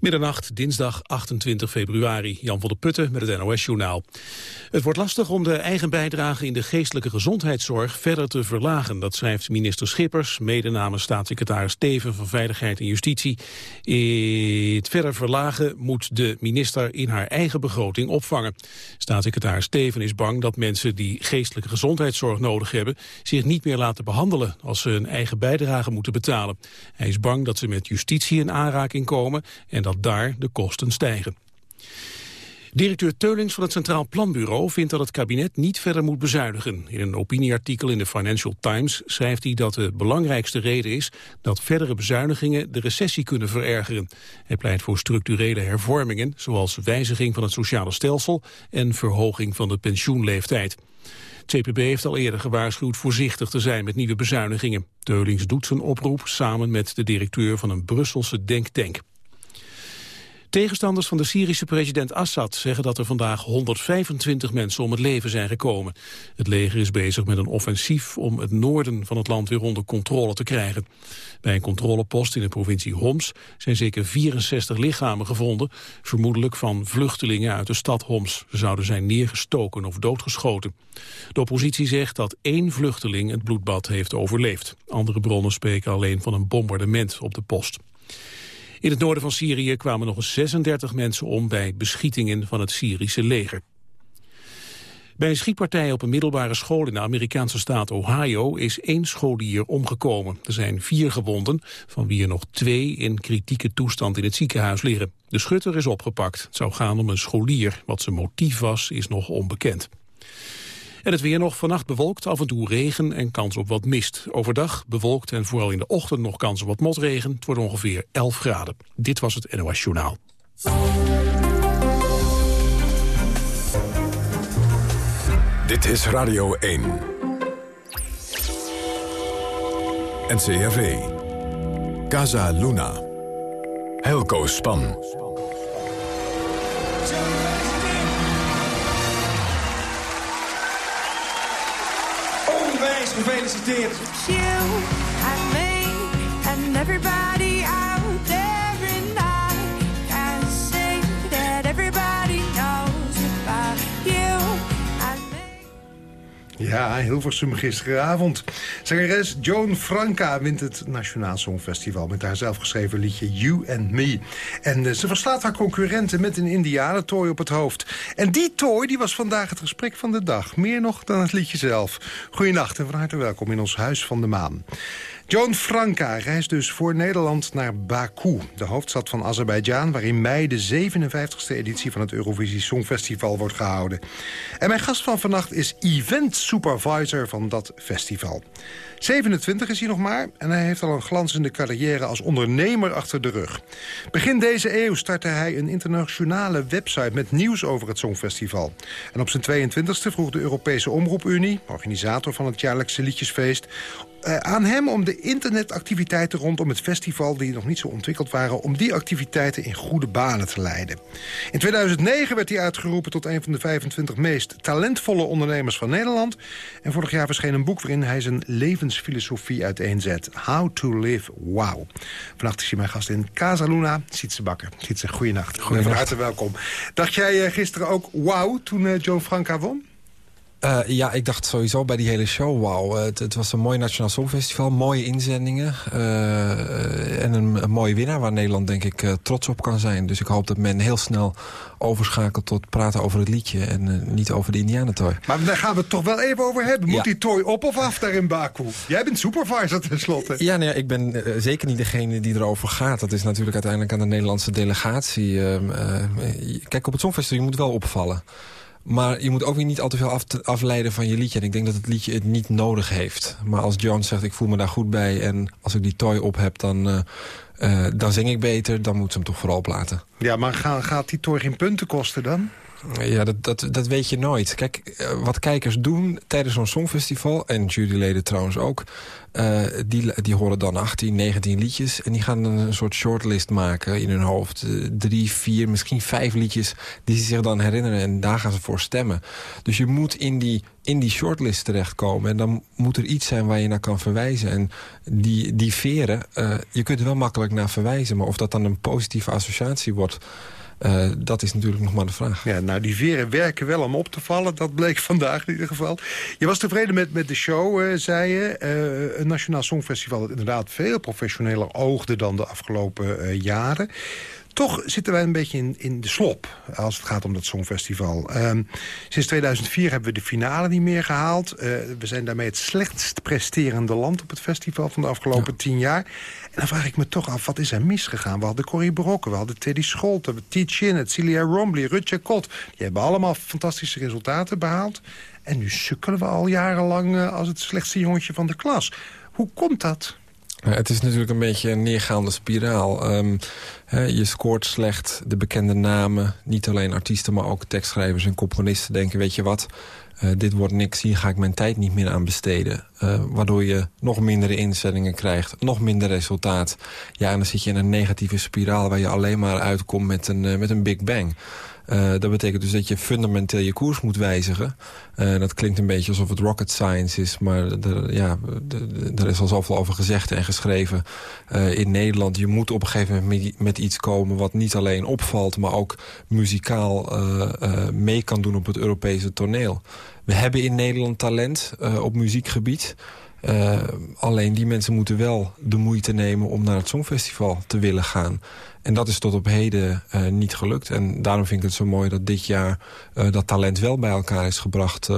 Middernacht, dinsdag 28 februari. Jan van der Putten met het NOS-journaal. Het wordt lastig om de eigen bijdrage in de geestelijke gezondheidszorg verder te verlagen. Dat schrijft minister Schippers, mede namens staatssecretaris Steven van Veiligheid en Justitie. Het verder verlagen moet de minister in haar eigen begroting opvangen. Staatssecretaris Steven is bang dat mensen die geestelijke gezondheidszorg nodig hebben... zich niet meer laten behandelen als ze een eigen bijdrage moeten betalen. Hij is bang dat ze met justitie in aanraking komen... en dat daar de kosten stijgen. Directeur Teulings van het Centraal Planbureau vindt dat het kabinet niet verder moet bezuinigen. In een opinieartikel in de Financial Times schrijft hij dat de belangrijkste reden is dat verdere bezuinigingen de recessie kunnen verergeren. Hij pleit voor structurele hervormingen, zoals wijziging van het sociale stelsel en verhoging van de pensioenleeftijd. Het CPB heeft al eerder gewaarschuwd voorzichtig te zijn met nieuwe bezuinigingen. Teulings doet zijn oproep samen met de directeur van een Brusselse denktank. Tegenstanders van de Syrische president Assad zeggen dat er vandaag 125 mensen om het leven zijn gekomen. Het leger is bezig met een offensief om het noorden van het land weer onder controle te krijgen. Bij een controlepost in de provincie Homs zijn zeker 64 lichamen gevonden, vermoedelijk van vluchtelingen uit de stad Homs. Ze zouden zijn neergestoken of doodgeschoten. De oppositie zegt dat één vluchteling het bloedbad heeft overleefd. Andere bronnen spreken alleen van een bombardement op de post. In het noorden van Syrië kwamen nog eens 36 mensen om bij beschietingen van het Syrische leger. Bij een schietpartij op een middelbare school in de Amerikaanse staat Ohio is één scholier omgekomen. Er zijn vier gewonden, van wie er nog twee in kritieke toestand in het ziekenhuis liggen. De schutter is opgepakt. Het zou gaan om een scholier. Wat zijn motief was, is nog onbekend. En het weer nog vannacht bewolkt, af en toe regen en kans op wat mist. Overdag bewolkt en vooral in de ochtend nog kans op wat motregen. Het wordt ongeveer 11 graden. Dit was het NOS Journaal. Dit is Radio 1. NCRV. Casa Luna. Helco Span. Gefeliciteerd. You and me and everybody Ja, Hilversum gisteravond. Zangeres Joan Franca wint het Nationaal Songfestival... met haar zelfgeschreven liedje You and Me. En uh, ze verslaat haar concurrenten met een indianentooi op het hoofd. En die tooi die was vandaag het gesprek van de dag. Meer nog dan het liedje zelf. Goedenacht en van harte welkom in ons Huis van de Maan. Joan Franca reist dus voor Nederland naar Baku, de hoofdstad van Azerbeidzjan... waar in mei de 57e editie van het Eurovisie Songfestival wordt gehouden. En mijn gast van vannacht is event supervisor van dat festival. 27 is hij nog maar en hij heeft al een glanzende carrière als ondernemer achter de rug. Begin deze eeuw startte hij een internationale website met nieuws over het Songfestival. En op zijn 22e vroeg de Europese Omroepunie, organisator van het jaarlijkse liedjesfeest, uh, aan hem om de internetactiviteiten rondom het festival... die nog niet zo ontwikkeld waren... om die activiteiten in goede banen te leiden. In 2009 werd hij uitgeroepen tot een van de 25 meest talentvolle ondernemers van Nederland. En vorig jaar verscheen een boek waarin hij zijn levensfilosofie uiteenzet. How to live wow. Vannacht is hij mijn gast in Casa Luna, Sietse Bakker. Sietse, goeienacht. Goeienacht. Van harte welkom. Dacht jij uh, gisteren ook wow toen uh, Joe Franca won? Uh, ja, ik dacht sowieso bij die hele show, wauw. Het, het, was een mooi Nationaal Songfestival, mooie inzendingen... Uh, en een, een, mooie winnaar waar Nederland denk ik uh, trots op kan zijn. Dus ik hoop dat men heel snel overschakelt tot praten over het liedje... en niet over de Indianentooi. Maar daar gaan we het toch wel even over hebben. Moet ja. die tooi op of af daar in Baku? Jij bent supervisor tenslotte. Ja, nee, ik ben zeker niet degene die erover gaat. Dat is natuurlijk uiteindelijk aan de Nederlandse delegatie. Ehm, kijk, op het Songfestival, je moet wel opvallen. Maar je moet ook weer niet al te veel af afleiden van je liedje. En ik denk dat het liedje het niet nodig heeft. Maar als Jones zegt, ik voel me daar goed bij... en als ik die toy op heb, dan, uh, uh, dan zing ik beter... dan moet ze hem toch vooral platen. Ja, maar gaat die toy geen punten kosten dan? Ja, dat, dat, dat weet je nooit. Kijk, wat kijkers doen tijdens zo'n songfestival... en juryleden trouwens ook... Eh, die, die horen dan 18, 19 liedjes. En die gaan een soort shortlist maken in hun hoofd. Eh, drie, vier, misschien vijf liedjes die ze zich dan herinneren. En daar gaan ze voor stemmen. Dus je moet in die, in die shortlist terechtkomen. En dan moet er iets zijn waar je naar kan verwijzen. En die, die veren, eh, je kunt er wel makkelijk naar verwijzen. Maar of dat dan een positieve associatie wordt... Uh, dat is natuurlijk nog maar de vraag. Ja, nou, die veren werken wel om op te vallen. Dat bleek vandaag in ieder geval. Je was tevreden met, met de show, uh, zei je. Uh, een Nationaal Songfestival dat inderdaad veel professioneler oogde... dan de afgelopen jaren. Toch zitten wij een beetje in, in de slop als het gaat om dat Songfestival. Um, sinds 2004 hebben we de finale niet meer gehaald. Uh, we zijn daarmee het slechtst presterende land op het festival van de afgelopen ja. tien jaar. En dan vraag ik me toch af, wat is er misgegaan? We hadden Corrie Brokken, we hadden Teddy Scholten, T. Chinnet, Celia Rombly, Rutje Kot. Die hebben allemaal fantastische resultaten behaald. En nu sukkelen we al jarenlang uh, als het slechtste jongetje van de klas. Hoe komt dat? Het is natuurlijk een beetje een neergaande spiraal. He, je scoort slecht, de bekende namen. Niet alleen artiesten, maar ook tekstschrijvers en componisten denken... weet je wat, uh, dit wordt niks, hier ga ik mijn tijd niet meer aan besteden. Uh, waardoor je nog mindere inzendingen krijgt, nog minder resultaat. Ja, en dan zit je in een negatieve spiraal... waar je alleen maar uitkomt met een, met een big bang. Uh, dat betekent dus dat je fundamenteel je koers moet wijzigen. Uh, dat klinkt een beetje alsof het rocket science is... maar er, ja, er is al zoveel over gezegd en geschreven uh, in Nederland. Je moet op een gegeven moment met, iets komen... wat niet alleen opvalt, maar ook muzikaal mee kan doen op het Europese toneel. We hebben in Nederland talent op muziekgebied... Alleen die mensen moeten wel de moeite nemen om naar het Songfestival te willen gaan. En dat is tot op heden uh, niet gelukt. En daarom vind ik het zo mooi dat dit jaar uh, dat talent wel bij elkaar is gebracht...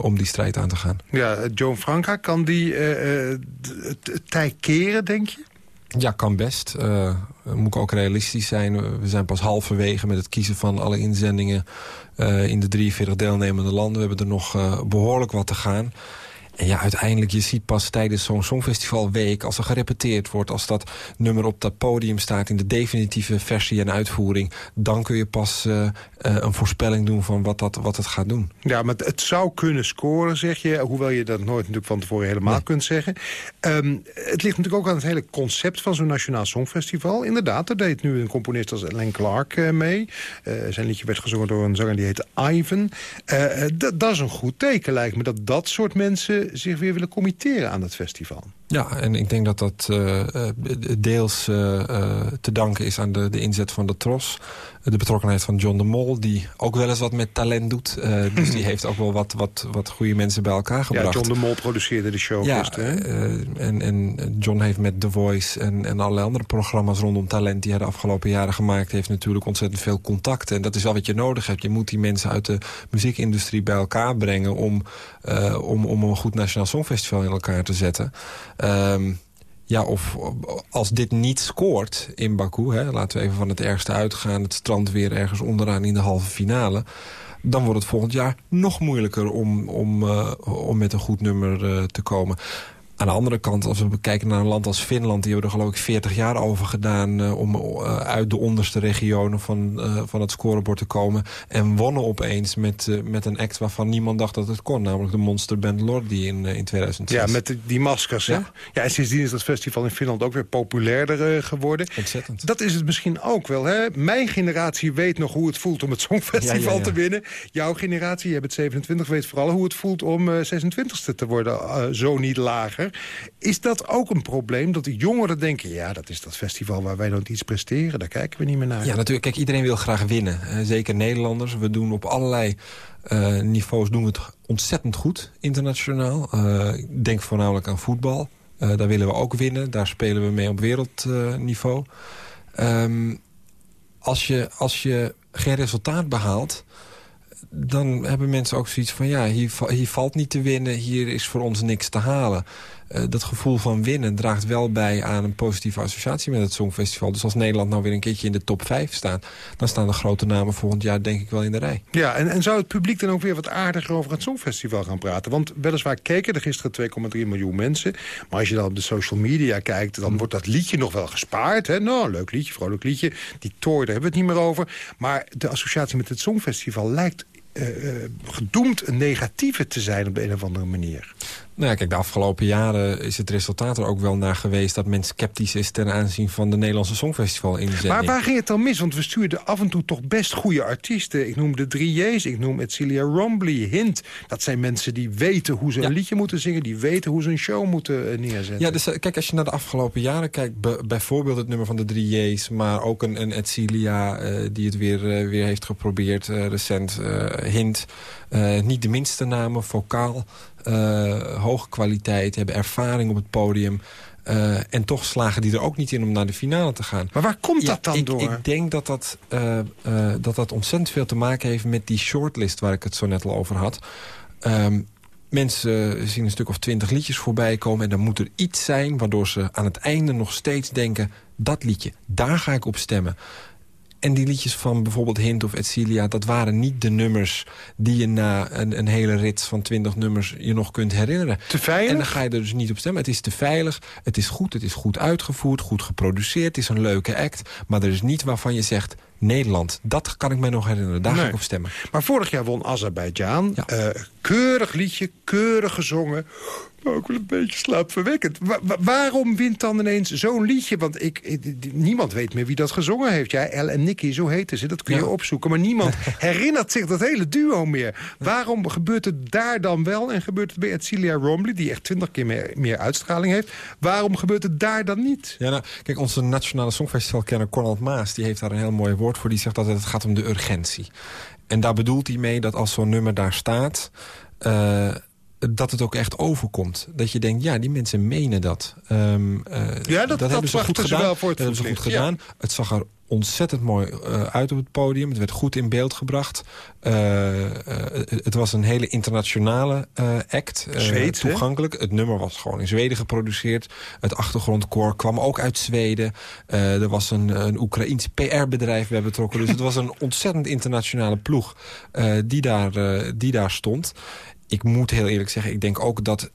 om die strijd aan te gaan. Ja, Joan Franca, kan die het tij keren, denk je? Ja, kan best. Uh, moet ik ook realistisch zijn. We zijn pas halverwege met het kiezen van alle inzendingen... Uh, in de 43 deelnemende landen. We hebben er nog uh, behoorlijk wat te gaan. En ja, uiteindelijk, je ziet pas tijdens zo'n Songfestivalweek... als er gerepeteerd wordt, als dat nummer op dat podium staat... in de definitieve versie en uitvoering... dan kun je pas uh, uh, een voorspelling doen van wat, dat, wat het gaat doen. Ja, maar het zou kunnen scoren, zeg je. Hoewel je dat nooit natuurlijk van tevoren helemaal nee. kunt zeggen. Um, het ligt natuurlijk ook aan het hele concept van zo'n Nationaal Songfestival. Inderdaad, er deed nu een componist als Len Clark uh, mee. zijn liedje werd gezongen door een zanger die heette Ivan. dat is een goed teken, lijkt me, dat dat soort mensen zich weer willen committeren aan het festival. Ja, en ik denk dat dat uh, deels uh, te danken is aan de, de inzet van de TROS. De betrokkenheid van John de Mol, die ook wel eens wat met talent doet. dus die heeft ook wel wat, wat, wat goede mensen bij elkaar gebracht. Ja, John de Mol produceerde de show. Ja, en, en John heeft met The Voice en, en allerlei andere programma's rondom talent... die hij de afgelopen jaren gemaakt heeft natuurlijk ontzettend veel contacten. En dat is wel wat je nodig hebt. Je moet die mensen uit de muziekindustrie bij elkaar brengen... om, om, om een goed Nationaal Songfestival in elkaar te zetten. Um, ja, of als dit niet scoort in Baku... Hè, laten we even van het ergste uitgaan... het strand weer ergens onderaan in de halve finale... dan wordt het volgend jaar nog moeilijker om, om, uh, om met een goed nummer uh, te komen. Aan de andere kant, als we kijken naar een land als Finland... die hebben er geloof ik 40 jaar over gedaan... Uh, om uh, uit de onderste regionen van, uh, van het scorebord te komen. En wonnen opeens met, met een act waarvan niemand dacht dat het kon. Namelijk de Monster Band Lordi in, in 2006. Ja, met de, die maskers. Ja. Hè? ja, en sindsdien is dat festival in Finland ook weer populairder geworden. Ontzettend. Dat is het misschien ook wel. Hè? Mijn generatie weet nog hoe het voelt om het Songfestival ja, ja, ja. te winnen. Jouw generatie, je bent 27, weet vooral hoe het voelt om 26e te worden. zo niet lager. Is dat ook een probleem? Dat de jongeren denken, ja, dat is dat festival waar wij nooit iets presteren. Daar kijken we niet meer naar. Ja, natuurlijk. Kijk, iedereen wil graag winnen. Zeker Nederlanders. We doen op allerlei uh, niveaus doen we het ontzettend goed internationaal. Uh, denk voornamelijk aan voetbal. Daar willen we ook winnen. Daar spelen we mee op wereldniveau. Um, als, je, als je geen resultaat behaalt dan hebben mensen ook zoiets van... ja, hier, hier valt niet te winnen, hier is voor ons niks te halen. Uh, dat gevoel van winnen draagt wel bij aan een positieve associatie met het Songfestival. Dus als Nederland nou weer een keertje in de top 5 staat... dan staan de grote namen volgend jaar denk ik wel in de rij. Ja, en, en zou het publiek dan ook weer wat aardiger over het Songfestival gaan praten? Want weliswaar keken er gisteren 2,3 miljoen mensen. Maar als je dan op de social media kijkt... dan wordt dat liedje nog wel gespaard. Hè? Nou, leuk liedje, vrolijk liedje. Die tour, daar hebben we het niet meer over. Maar de associatie met het Songfestival lijkt uh, gedoemd een negatieve te zijn op de een of andere manier. Nou ja, kijk, de afgelopen jaren is het resultaat er ook wel naar geweest... dat men sceptisch is ten aanzien van de Nederlandse Songfestival inzending. Maar waar ging het dan mis? Want we stuurden af en toe toch best goede artiesten. Ik noem de 3J's, ik noem Celia Rombly, Hint. Dat zijn mensen die weten hoe ze Ja. een liedje moeten zingen... die weten hoe ze een show moeten eh, neerzetten. Ja, dus eh, kijk, als je naar de afgelopen jaren kijkt... bijvoorbeeld het nummer van de 3J's... maar ook een, een Edcilia eh, die het weer, weer heeft geprobeerd recent. hint, niet de minste namen, vocaal, hoge kwaliteit... hebben ervaring op het podium... eh, en toch slagen die er ook niet in om naar de finale te gaan. Maar waar komt Ja, dat dan ik, door? Ik denk dat dat, eh, eh, dat dat ontzettend veel te maken heeft met die shortlist... waar ik het zo net al over had. Ehm, mensen zien een stuk of twintig liedjes voorbij komen... en dan moet er iets zijn waardoor ze aan het einde nog steeds denken... dat liedje, daar ga ik op stemmen. En die liedjes van bijvoorbeeld Hint of Edcilia... dat waren niet de nummers die je na een, een hele rit van twintig nummers... je nog kunt herinneren. Te veilig? En dan ga je er dus niet op stemmen. Het is te veilig, het is goed, het is goed uitgevoerd, goed geproduceerd. Het is een leuke act, maar er is niet waarvan je zegt... Nederland, dat kan ik me nog herinneren, daar ga ik op stemmen. Maar vorig jaar won Azerbeidzjan. Ja. Eh, keurig liedje, keurig gezongen. Maar ook wel een beetje slaapverwekkend. Wa- wa- waarom wint dan ineens zo'n liedje? Want ik, niemand weet meer wie dat gezongen heeft. Ja, El en Nicky, zo heten ze. Dat kun je Ja. opzoeken. Maar niemand herinnert zich dat hele duo meer. Waarom gebeurt het daar dan wel? En gebeurt het bij Edcilia Rombly, die echt twintig keer meer, meer uitstraling heeft. Waarom gebeurt het daar dan niet? Ja, nou, kijk, onze nationale songfestivalkenner Cornald Maas... die heeft daar een heel mooi woord voor. Die zegt dat het gaat om de urgentie. En daar bedoelt hij mee dat als zo'n nummer daar staat... eh, dat het ook echt overkomt. Dat je denkt, ja, die mensen menen dat. Ehm, eh, Ja, dat- dat hebben ze goed gedaan. wel voor het dat hebben ze goed ja. gedaan. Het zag er ontzettend mooi eh, uit op het podium. Het werd goed in beeld gebracht. Eh, het was een hele internationale act. hè? toegankelijk. Het nummer was gewoon in Zweden geproduceerd. Het achtergrondkoor kwam ook uit Zweden. Er was een, een Oekraïns PR-bedrijf bij betrokken. Dus het was een ontzettend internationale ploeg die, daar, die daar stond. Ik moet heel eerlijk zeggen, ik denk ook dat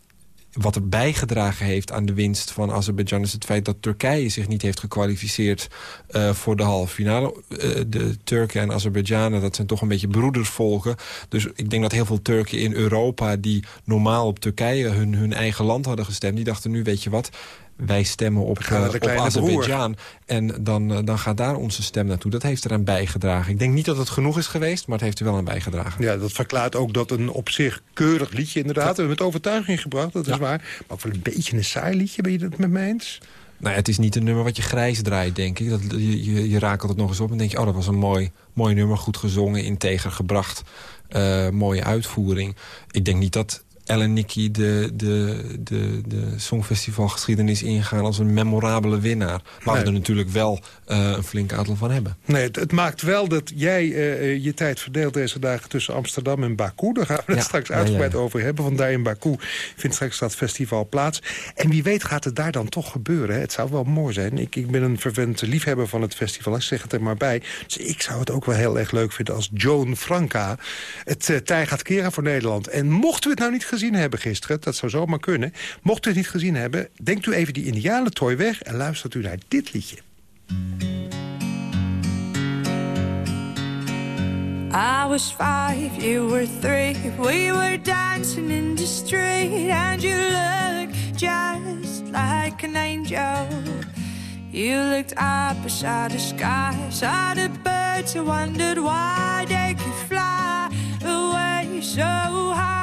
wat er bijgedragen heeft aan de winst van Azerbeidzjan... is het feit dat Turkije zich niet heeft gekwalificeerd eh, voor de halve finale. Eh, de Turken en Azerbeidzjanen, dat zijn toch een beetje broedersvolken. Dus ik denk dat heel veel Turken in Europa... die normaal op Turkije hun, hun eigen land hadden gestemd... die dachten nu, weet je wat, wij stemmen op, eh, op. Azerbeidzjan. En dan, eh, dan gaat daar onze stem naartoe. Dat heeft eraan bijgedragen. Ik denk niet dat het genoeg is geweest, maar het heeft er wel aan bijgedragen. Ja, dat verklaart ook dat een op zich keurig liedje inderdaad... we hebben met overtuiging gebracht, dat is Ja. waar. Maar ook wel een beetje een saai liedje, ben je het met me eens? Nou, ja, het is niet een nummer wat je grijs draait, denk ik. Dat, je, je, je rakelt het nog eens op en denk je... oh, dat was een mooi, mooi nummer, goed gezongen, integer gebracht. eh, mooie uitvoering. Ik denk niet dat Ellen Nicky de, de, de, de Songfestivalgeschiedenis ingaan... als een memorabele winnaar. Waar Nee. we er natuurlijk wel eh, een flink aantal van hebben. Nee, het, het maakt wel dat jij eh, eh, je tijd verdeelt deze dagen tussen Amsterdam en Baku. Daar gaan we het Ja, straks ja, uitgebreid ja. over hebben. Want daar in Baku vindt straks dat festival plaats. En wie weet gaat het daar dan toch gebeuren. Hè? Het zou wel mooi zijn. Ik, ik ben een vervent liefhebber van het festival. Ik zeg het er maar bij. Dus ik zou het ook wel heel erg leuk vinden als Joan Franca... het uh, tij gaat keren voor Nederland. En mochten we het nou niet gezien hebben gisteren... dat zou zomaar kunnen. Mochten we het niet gezien hebben... denkt u even die indianentooi weg... en luistert u naar dit liedje. I was five, you were three. We were dancing in the street, and you looked just like an angel. You looked up beside the sky, saw the birds, and wondered why they could fly away so high.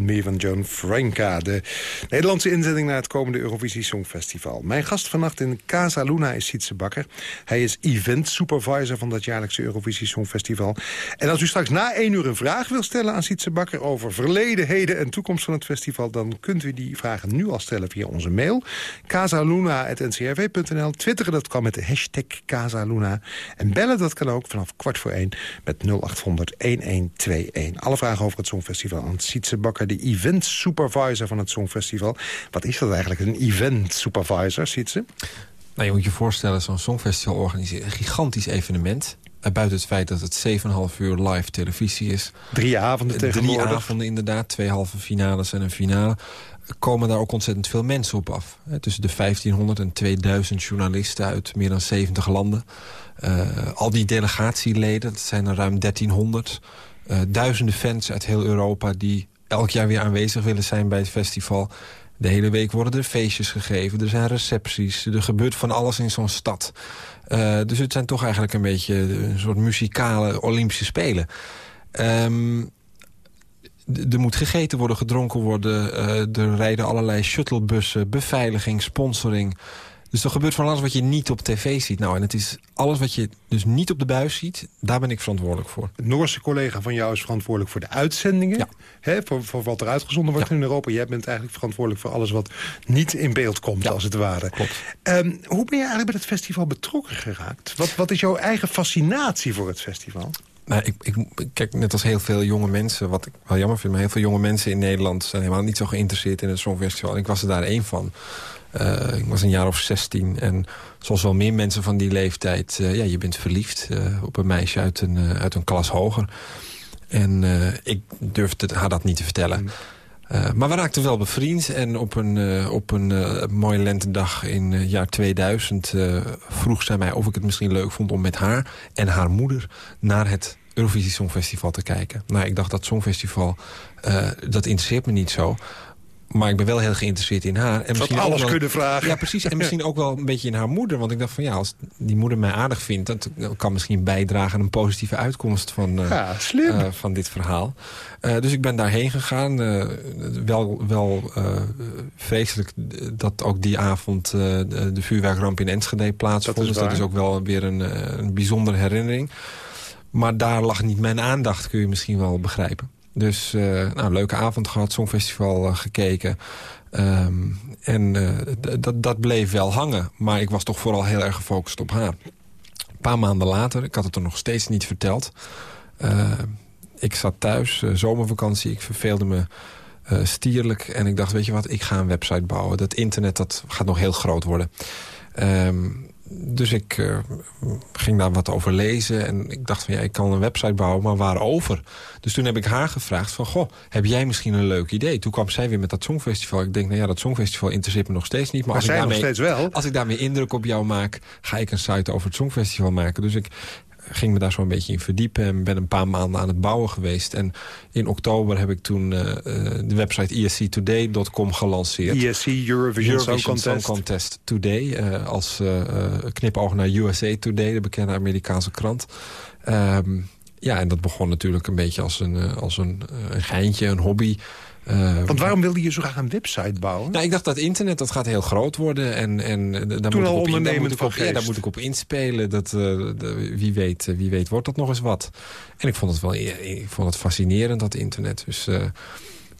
and Me van Joan Franca. De Nederlandse inzending naar het komende Eurovisie Songfestival. Mijn gast vannacht in Casa Luna is Sietse Bakker. Hij is event supervisor van dat jaarlijkse Eurovisie Songfestival. En als u straks na één uur een vraag wil stellen aan Sietse Bakker... over verleden, heden en toekomst van het festival... dan kunt u die vragen nu al stellen via onze mail. casaluna.ncrv.nl Twitteren dat kan met de hashtag Casaluna. En bellen dat kan ook vanaf kwart voor één met 0800-1121. Alle vragen over het Songfestival aan Sietse Bakker... de event supervisor van het Songfestival. Wat is dat eigenlijk, een event supervisor, Sietse? Nou, je moet je voorstellen, zo'n songfestival organiseert een gigantisch evenement. Eh, buiten het feit dat het 7,5 uur live televisie is. Drie avonden Drie tegenwoordig. avonden inderdaad, twee halve finales en een finale. Komen daar ook ontzettend veel mensen op af. Eh, Tussen de 1500 en 2000 journalisten uit meer dan 70 landen. Eh, al die delegatieleden, dat zijn er ruim 1300. Eh, duizenden fans uit heel Europa die elk jaar weer aanwezig willen zijn bij het festival. De hele week worden er feestjes gegeven, er zijn recepties. Er gebeurt van alles in zo'n stad. Eh, dus het zijn toch eigenlijk een beetje een soort muzikale Olympische Spelen. Ehm, er moet gegeten worden, gedronken worden. eh, er rijden allerlei shuttlebussen, beveiliging, sponsoring. Dus er gebeurt van alles wat je niet op tv ziet. Nou, en het is alles wat je dus niet op de buis ziet, daar ben ik verantwoordelijk voor. Het Noorse collega van jou is verantwoordelijk voor de uitzendingen. Ja. Hè, voor, voor wat er uitgezonden wordt Ja. in Europa. Jij bent eigenlijk verantwoordelijk voor alles wat niet in beeld komt, Ja, als het ware. klopt. Ehm, hoe ben je eigenlijk bij het festival betrokken geraakt? Wat, wat is jouw eigen fascinatie voor het festival? Nou, ik, ik, kijk, net als heel veel jonge mensen, wat ik wel jammer vind... maar heel veel jonge mensen in Nederland zijn helemaal niet zo geïnteresseerd in het Songfestival. En ik was er daar één van. Eh, ik was een jaar of 16 en zoals wel meer mensen van die leeftijd... eh, ja, je bent verliefd eh, op een meisje uit een, uit een klas hoger. En ik durfde haar dat niet te vertellen. Eh, maar we raakten wel bevriend en op een, op een mooie lentedag in het jaar 2000 eh, vroeg zij mij of ik het misschien leuk vond om met haar en haar moeder naar het Eurovisie Songfestival te kijken. Nou, ik dacht dat Songfestival, dat interesseert me niet zo. Maar ik ben wel heel geïnteresseerd in haar. En Dat misschien alles wel- kunnen vragen. Ja, precies. En misschien ook wel een beetje in haar moeder. Want ik dacht van ja, als die moeder mij aardig vindt... dat kan misschien bijdragen aan een positieve uitkomst van, eh, Ja, eh, van dit verhaal. Eh, dus ik ben daarheen gegaan. Wel wel vreselijk dat ook die avond de, de vuurwerkramp in Enschede plaatsvond. Dat is dus dat is ook wel weer een, een bijzondere herinnering. Maar daar lag niet mijn aandacht, kun je misschien wel begrijpen. Dus eh nou, leuke avond gehad, Songfestival eh, gekeken. Ehm, en eh, dat- dat bleef wel hangen. Maar ik was toch vooral heel erg gefocust op haar. Een paar maanden later, ik had het er nog steeds niet verteld... eh, ik zat thuis, zomervakantie, ik verveelde me stierlijk. En ik dacht, weet je wat, ik ga een website bouwen. Dat internet dat gaat nog heel groot worden. Ehm, dus ik eh, ging daar wat over lezen. En ik dacht van, ja, ik kan een website bouwen, maar waarover? Dus toen heb ik haar gevraagd van, goh, heb jij misschien een leuk idee? Toen kwam zij weer met dat Songfestival. Ik denk, nou ja, dat Songfestival interesseert me nog steeds niet. Maar, Maar als, ik zij nog daarmee, steeds wel. als ik daarmee indruk op jou maak, ga ik een site over het Songfestival maken. Dus ik ging me daar zo een beetje in verdiepen en ben een paar maanden aan het bouwen geweest. En in oktober heb ik toen eh, eh, de website esctoday.com gelanceerd. ESC, Eurovision, Song Eurovision Contest. Song Contest Today. eh, als knipoog naar USA Today, de bekende Amerikaanse krant. Ehm, ja, en dat begon natuurlijk een beetje als een, als een, een geintje, een hobby. Eh, Want waarom wilde je zo graag een website bouwen? nou, ik dacht dat internet dat gaat heel groot worden. En, en eh, daar, Toen moet ik op, in- daar, ondernemend moet ik op, ja, daar moet ik op inspelen. Dat, eh, de- wie, weet, wie weet wordt dat nog eens wat. En ik vond het wel ik vond het fascinerend, dat internet. Dus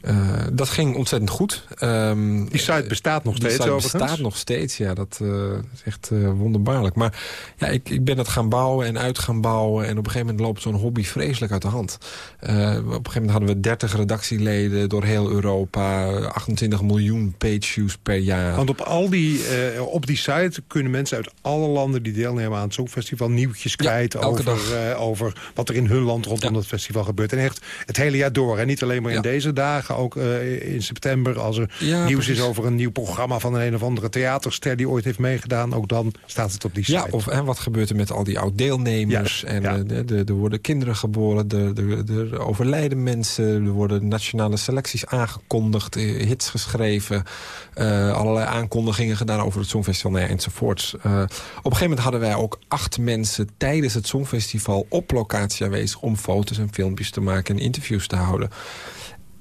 eh, dat ging ontzettend goed. Ehm, Die site bestaat nog die steeds site overigens. bestaat nog steeds, ja. Dat eh, is echt eh, wonderbaarlijk. Maar ja, ik, ik ben het gaan bouwen en uit gaan bouwen. En op een gegeven moment loopt zo'n hobby vreselijk uit de hand. Op een gegeven moment hadden we 30 redactieleden door heel Europa. 28 miljoen page views per jaar. Want op, al die, op die site kunnen mensen uit alle landen die deelnemen aan het Songfestival nieuwtjes kwijt over, over wat er in hun land rondom Ja. dat festival gebeurt. En echt het hele jaar door. En niet alleen maar in Ja. deze dagen, ook eh, in september als er Ja, nieuws precies. is over een nieuw programma van een, een of andere theaterster die ooit heeft meegedaan. Ook dan staat het op die site. Ja, of en wat gebeurt er met al die oud-deelnemers? Ja, En ja. eh, de- de- er worden kinderen geboren, er, er, er overlijden mensen... er worden nationale selecties aangekondigd, eh, hits geschreven... allerlei aankondigingen gedaan over het Songfestival nou ja, enzovoorts. Op een gegeven moment hadden wij ook acht mensen... tijdens het Songfestival op locatie aanwezig... om foto's en filmpjes te maken en interviews te houden.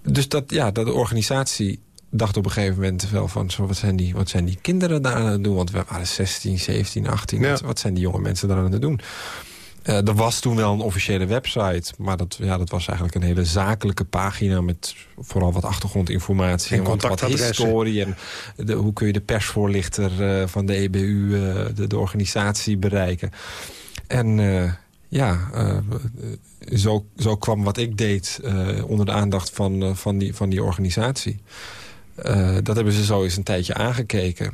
Dus dat, ja, dat de organisatie dacht op een gegeven moment wel van... Zo, wat, zijn die, wat zijn die kinderen daar aan het doen? Want we waren 16, 17, 18. Ja. Wat, wat zijn die jonge mensen daar aan het doen? Eh, er was toen wel een officiële website. Maar dat, ja, dat was eigenlijk een hele zakelijke pagina... met vooral wat achtergrondinformatie En wat, wat contactadressen. historie. En de, hoe kun je de persvoorlichter eh, van de EBU, eh, de, de organisatie, bereiken. En ja, eh, zo, zo kwam wat ik deed eh, onder de aandacht van, eh, van, die, van die organisatie. Dat hebben ze zo eens een tijdje aangekeken.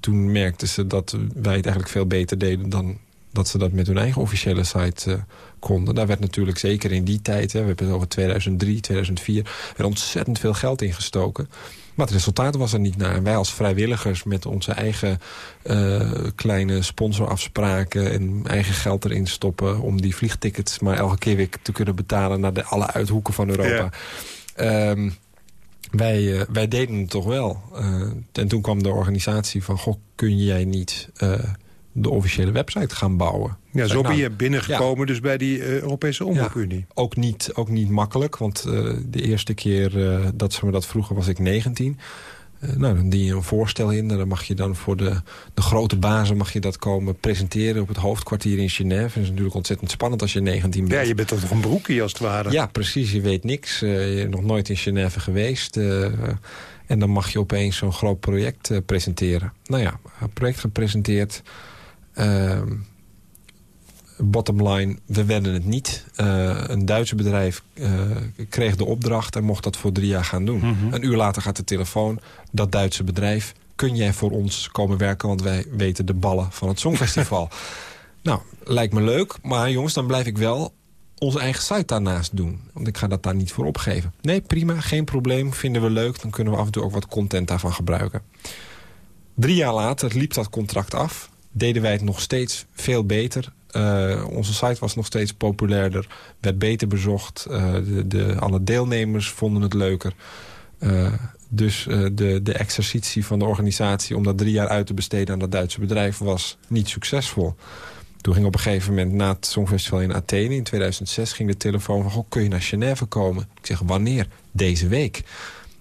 Toen merkten ze dat wij het eigenlijk veel beter deden... dan dat ze dat met hun eigen officiële site konden. Daar werd natuurlijk zeker in die tijd... Hè, we hebben het over 2003, 2004... er ontzettend veel geld in gestoken. Maar het resultaat was er niet naar. En wij als vrijwilligers met onze eigen eh, kleine sponsorafspraken... en eigen geld erin stoppen om die vliegtickets... maar elke keer weer te kunnen betalen naar de, alle uithoeken van Europa. Ehm, wij, eh, wij deden het toch wel. Eh, en toen kwam de organisatie van... Goh, kun jij niet de officiële website gaan bouwen? Ja, zo ben nou, je binnengekomen dus bij die eh, Europese Omroepunie. ook niet, ook niet makkelijk, want eh, de eerste keer eh, dat ze me dat vroegen was ik 19. Eh, nou, dan dien je een voorstel in. Dan mag je dan voor de, de grote bazen mag je dat komen presenteren op het hoofdkwartier in Genève. Dat is natuurlijk ontzettend spannend als je 19 bent. Ja, je bent toch een broekie als het ware. Ja, precies. Je weet niks. Je bent nog nooit in Genève geweest. en dan mag je opeens zo'n groot project presenteren. Nou ja, project gepresenteerd. Ehm, bottom line, we werden het niet. Eh, een Duitse bedrijf eh, kreeg de opdracht en mocht dat voor drie jaar gaan doen. Mhm. Een uur later gaat de telefoon. Dat Duitse bedrijf, kun jij voor ons komen werken... want wij weten de ballen van het Songfestival. nou, lijkt me leuk, maar jongens, dan blijf ik wel onze eigen site daarnaast doen. Want ik ga dat daar niet voor opgeven. Nee, prima, geen probleem, vinden we leuk. Dan kunnen we af en toe ook wat content daarvan gebruiken. Drie jaar later liep dat contract af. Deden wij het nog steeds veel beter. Eh, onze site was nog steeds populairder. Werd beter bezocht. Eh, de, de, alle deelnemers vonden het leuker. Eh, dus de, de exercitie van de organisatie... om dat drie jaar uit te besteden aan dat Duitse bedrijf... was niet succesvol. Toen ging op een gegeven moment na het Songfestival in Athene in 2006... ging de telefoon van, goh, kun je naar Genève komen? Ik zeg, wanneer? Deze week.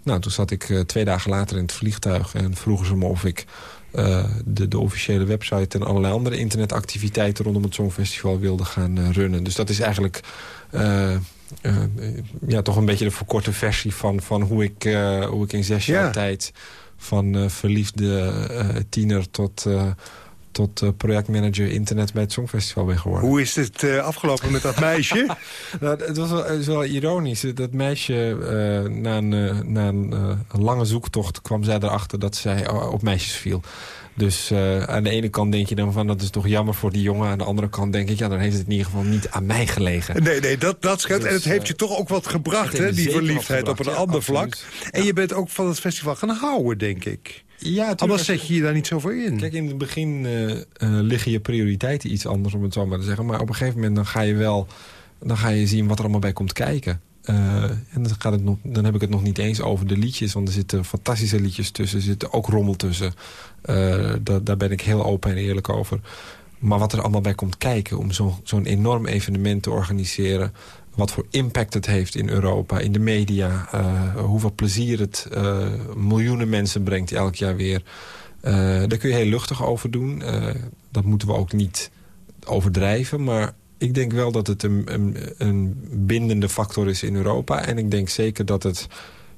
Nou, toen zat ik twee dagen later in het vliegtuig... en vroegen ze me of ik eh, de, de officiële website... en allerlei andere internetactiviteiten rondom het Songfestival wilde gaan eh, runnen. Dus dat is eigenlijk... eh, ja, toch een beetje de verkorte versie van, van hoe, ik, hoe ik in zes Ja. jaar tijd... van verliefde tiener tot, tot eh, projectmanager internet bij het Songfestival ben geworden. Hoe is het eh, afgelopen met dat meisje? Nou, het was wel, het is wel ironisch. Dat meisje, eh, na een, na een, lange zoektocht kwam zij erachter dat zij op meisjes viel. Dus aan de ene kant denk je dan van dat is toch jammer voor die jongen. Aan de andere kant denk ik, ja, dan heeft het in ieder geval niet aan mij gelegen. Nee, nee, dat, dat scheelt. Dus, en het heeft eh, je toch ook wat gebracht, heeft hè, die verliefdheid op gebracht, een ja, ander vlak. En je bent ook van het festival gaan houden, denk ik. Ja. Anders zet je je daar niet zo voor in. Kijk, in het begin eh, eh, liggen je prioriteiten iets anders, om het zo maar te zeggen. Maar op een gegeven moment dan ga je wel dan ga je zien wat er allemaal bij komt kijken. Eh, en dan, gaat het nog, dan heb ik het nog niet eens over de liedjes. Want er zitten fantastische liedjes tussen. Er zit ook rommel tussen. Da- daar ben ik heel open en eerlijk over. Maar wat er allemaal bij komt kijken... om zo- zo'n enorm evenement te organiseren... wat voor impact het heeft in Europa, in de media... eh, hoeveel plezier het eh, miljoenen mensen brengt elk jaar weer... Eh, daar kun je heel luchtig over doen. Dat moeten we ook niet overdrijven. Maar ik denk wel dat het een, een, een bindende factor is in Europa. En ik denk zeker dat het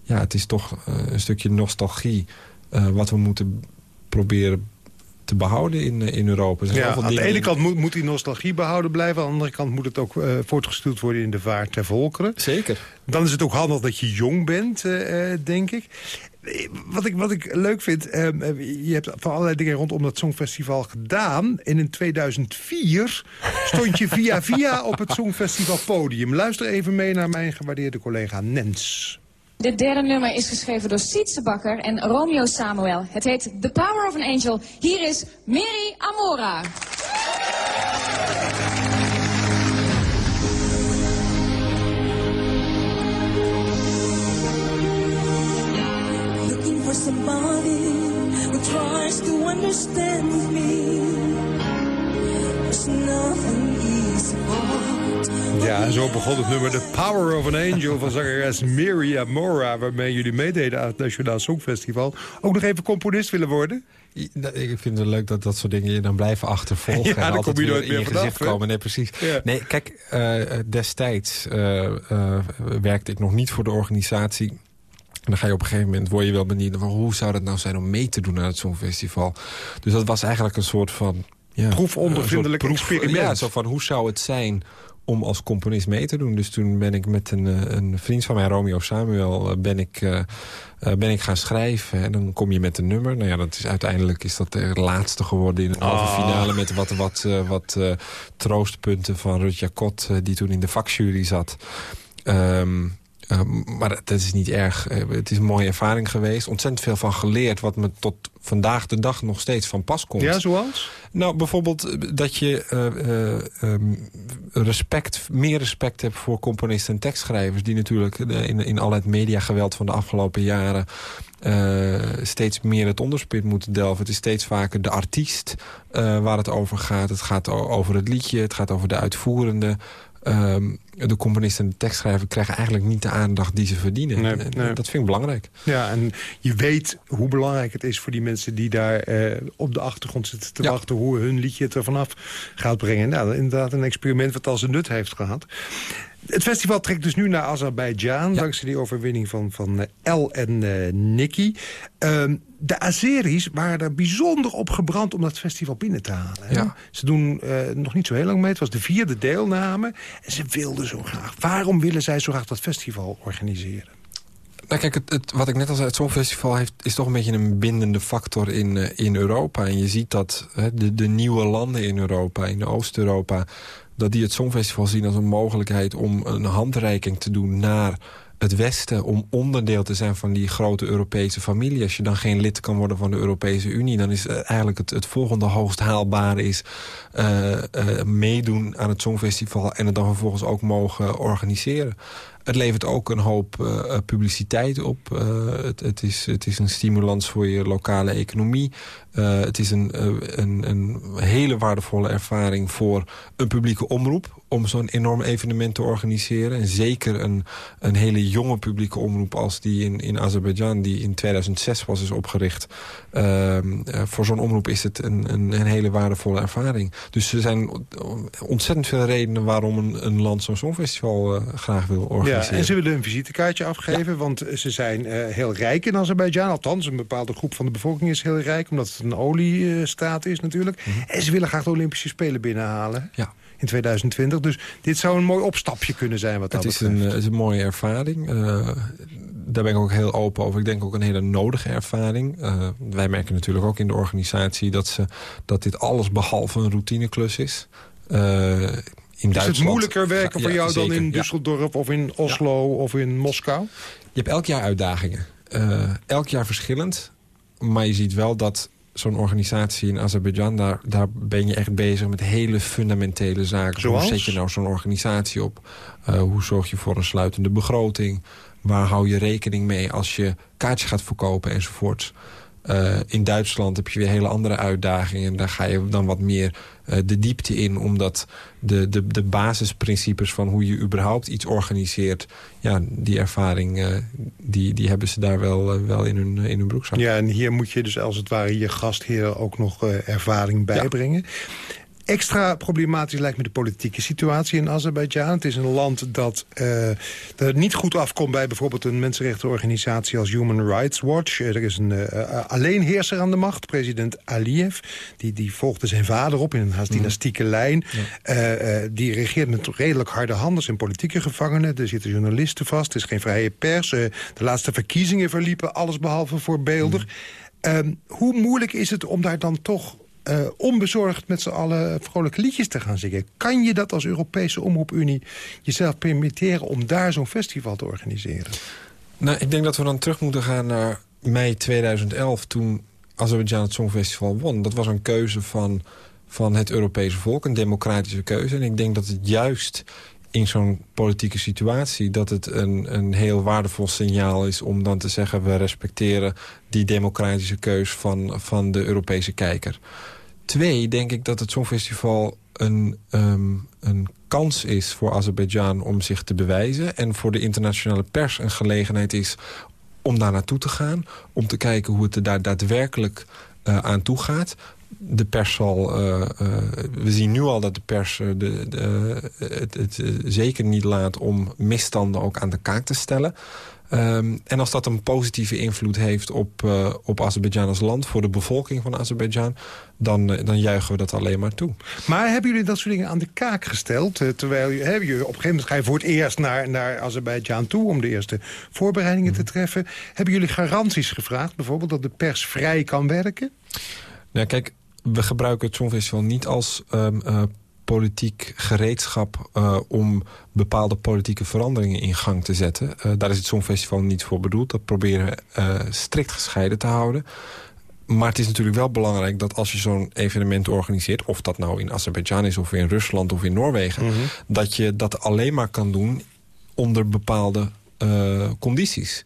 ja, het is toch een stukje nostalgie... eh, wat we moeten proberen te behouden in, eh, in Europa. Ja, aan de ene kant moet, moet die nostalgie behouden blijven. Aan de andere kant moet het ook eh, voortgestuurd worden in de vaart ter volkeren. Zeker. Dan is het ook handig dat je jong bent, eh, eh, denk ik. Wat ik, wat ik leuk vind, eh, eh, je hebt van allerlei dingen rondom dat Songfestival gedaan. En in 2004 stond je via via op het Songfestival podium. Luister even mee naar mijn gewaardeerde collega Nens. Dit derde nummer is geschreven door Sietse Bakker en Romeo Samuel. Het heet The Power of an Angel. Hier is Mary Amora. Looking for somebody who tries to understand me. There's nothing easy Ja, en zo begon het nummer The Power of an Angel van zangeres Miriam Mora... waarmee jullie meededen aan het Nationaal Songfestival. Ook nog even componist willen worden? Dat- Ik vind het leuk dat dat soort dingen je dan blijven achtervolgen. Ja, en altijd weer in je gezicht komen. Nee, precies. Ja. Nee, kijk, eh, destijds eh, eh, werkte ik nog niet voor de organisatie. En dan ga je op een gegeven moment, word je wel benieuwd... Van, hoe zou dat nou zijn om mee te doen aan het Songfestival? Dus dat was eigenlijk een soort van... Ja, Proefondervindelijk experiment. Ja, zo van hoe zou het zijn om als componist mee te doen. Dus toen ben ik met een, eh, een vriend van mij, Romeo Samuel, eh, ben ik, eh, ben ik gaan schrijven. En dan kom je met een nummer. Nou ja, dat is, uiteindelijk is dat de laatste geworden in een halve Ah. finale... met wat, wat, wat troostpunten van Rutja Kot, die toen in de vakjury zat. Ehm, ehm, maar dat is niet erg. Eh, het is een mooie ervaring geweest. Ontzettend veel van geleerd, wat me tot vandaag de dag nog steeds van pas komt. Ja, zoals? Nou, bijvoorbeeld eh, dat je eh, eh, ehm, respect, meer respect hebt voor componisten en tekstschrijvers... die natuurlijk in, in al het mediageweld van de afgelopen jaren... steeds meer het onderspit moeten delven. Het is steeds vaker de artiest waar het over gaat. Het gaat over het liedje, het gaat over de uitvoerende... Ehm, de componist en de tekstschrijver krijgen eigenlijk niet de aandacht die ze verdienen. Nee, En nee. Dat vind ik belangrijk. Ja, en je weet hoe belangrijk het is voor die mensen die daar eh, op de achtergrond zitten te Ja. wachten... hoe hun liedje het er vanaf gaat brengen. Nou, inderdaad een experiment wat al zijn nut heeft gehad. Het festival trekt dus nu naar Azerbeidzjan... dankzij die overwinning van, van eh, El en eh Nicky. Ehm, de Azeris waren er bijzonder op gebrand om dat festival binnen te halen. Ja. Ze doen eh, nog niet zo heel lang mee. Het was de vierde deelname. En ze wilden zo graag. Waarom willen zij zo graag dat festival organiseren? Nou, kijk, het, wat ik net al zei, het Songfestival heeft, is toch een beetje een bindende factor in, eh, in Europa. En je ziet dat hè, de, de nieuwe landen in Europa, in Oost-Europa... dat die het Songfestival zien als een mogelijkheid om een handreiking te doen naar het Westen... om onderdeel te zijn van die grote Europese familie. Als je dan geen lid kan worden van de Europese Unie... dan is eh, eigenlijk het, het volgende hoogst haalbare is eh, eh, meedoen aan het Songfestival... en het dan vervolgens ook mogen organiseren. Het levert ook een hoop publiciteit op. Het, het, is, het is een stimulans voor je lokale economie. Eh, het is een, eh, een, een hele waardevolle ervaring voor een publieke omroep... om zo'n enorm evenement te organiseren. En zeker een, een hele jonge publieke omroep als die in, in Azerbeidzjan... die in 2006 was is opgericht. Ehm, eh, voor zo'n omroep is het een, een, een hele waardevolle ervaring. Dus er zijn ontzettend veel redenen waarom een, een land zo'n songfestival graag wil Ja, organiseren. en ze willen een visitekaartje afgeven, want ze zijn heel rijk in Azerbeidzjan. Althans, een bepaalde groep van de bevolking is heel rijk, omdat het een oliestaat is natuurlijk. En ze willen graag de Olympische Spelen binnenhalen Mhm. Ja. in 2020. Dus dit zou een mooi opstapje kunnen zijn wat dat Het is betreft. een, eh, is een mooie ervaring. Eh, daar ben ik ook heel open over. Ik denk ook een hele nodige ervaring. Eh, wij merken natuurlijk ook in de organisatie... dat, ze, dat dit alles behalve een routineklus is. In is het moeilijker werken Ja, voor jou dan in ja. Düsseldorf of in Oslo of in Moskou? Je hebt elk jaar uitdagingen. Elk jaar verschillend. Maar je ziet wel dat zo'n organisatie in Azerbeidzjan... Daar, daar ben je echt bezig met hele fundamentele zaken. Zoals? Hoe zet je nou zo'n organisatie op? Eh, hoe zorg je voor een sluitende begroting? Waar hou je rekening mee als je kaartjes gaat verkopen enzovoorts? Eh, in Duitsland heb je weer hele andere uitdagingen. Daar ga je dan wat meer eh, de diepte in. Omdat de, de, de basisprincipes van hoe je überhaupt iets organiseert... ja, die ervaring, eh, die, die hebben ze daar wel, wel in, hun, in hun broekzak. Ja, en hier moet je dus als het ware je gastheer ook nog ervaring bijbrengen. Extra problematisch lijkt me de politieke situatie in Azerbeidzjan. Het is een land dat, eh, er niet goed afkomt bij bijvoorbeeld een mensenrechtenorganisatie als Human Rights Watch. Eh, er is een uh, alleenheerser aan de macht, president Aliyev. Die, die volgde zijn vader op in een haast dynastieke lijn. Eh, eh, die regeert met redelijk harde handen. Zijn politieke gevangenen, er zitten journalisten vast. Er is geen vrije pers. Eh, de laatste verkiezingen verliepen alles behalve voorbeeldig. Ehm, hoe moeilijk is het om daar dan toch eh, onbezorgd met z'n allen vrolijke liedjes te gaan zingen? Kan je dat als Europese Omroepunie jezelf permitteren... om daar zo'n festival te organiseren? Nou, ik denk dat we dan terug moeten gaan naar mei 2011... toen Azerbeidzjan het Songfestival won. Dat was een keuze van, van het Europese volk, een democratische keuze. En ik denk dat het juist in zo'n politieke situatie... dat het een, een heel waardevol signaal is om dan te zeggen... we respecteren die democratische keus van, van de Europese kijker. Twee, denk ik dat het Songfestival een, ehm, een kans is voor Azerbeidzjan om zich te bewijzen... en voor de internationale pers een gelegenheid is om daar naartoe te gaan... om te kijken hoe het er daar daadwerkelijk eh, aan toe gaat de pers zal... eh, eh, we zien nu al dat de pers eh, de, de, het, het zeker niet laat om misstanden ook aan de kaak te stellen. Ehm, en als dat een positieve invloed heeft op, op Azerbeidzjan als land... voor de bevolking van Azerbeidzjan, dan, dan juichen we dat alleen maar toe. Maar hebben jullie dat soort dingen aan de kaak gesteld? terwijl je, hè, je op een gegeven moment ga je voor het eerst naar, naar Azerbeidzjan toe... om de eerste voorbereidingen te treffen. Hebben jullie garanties gevraagd, bijvoorbeeld, dat de pers vrij kan werken? Nou, kijk, we gebruiken het Songfestival niet als ehm, eh, politiek gereedschap... eh, om bepaalde politieke veranderingen in gang te zetten. Eh, daar is het Songfestival niet voor bedoeld. Dat proberen we strikt gescheiden te houden. Maar het is natuurlijk wel belangrijk dat als je zo'n evenement organiseert... of dat nou in Azerbeidzjan is of in Rusland of in Noorwegen... dat je dat alleen maar kan doen onder bepaalde condities.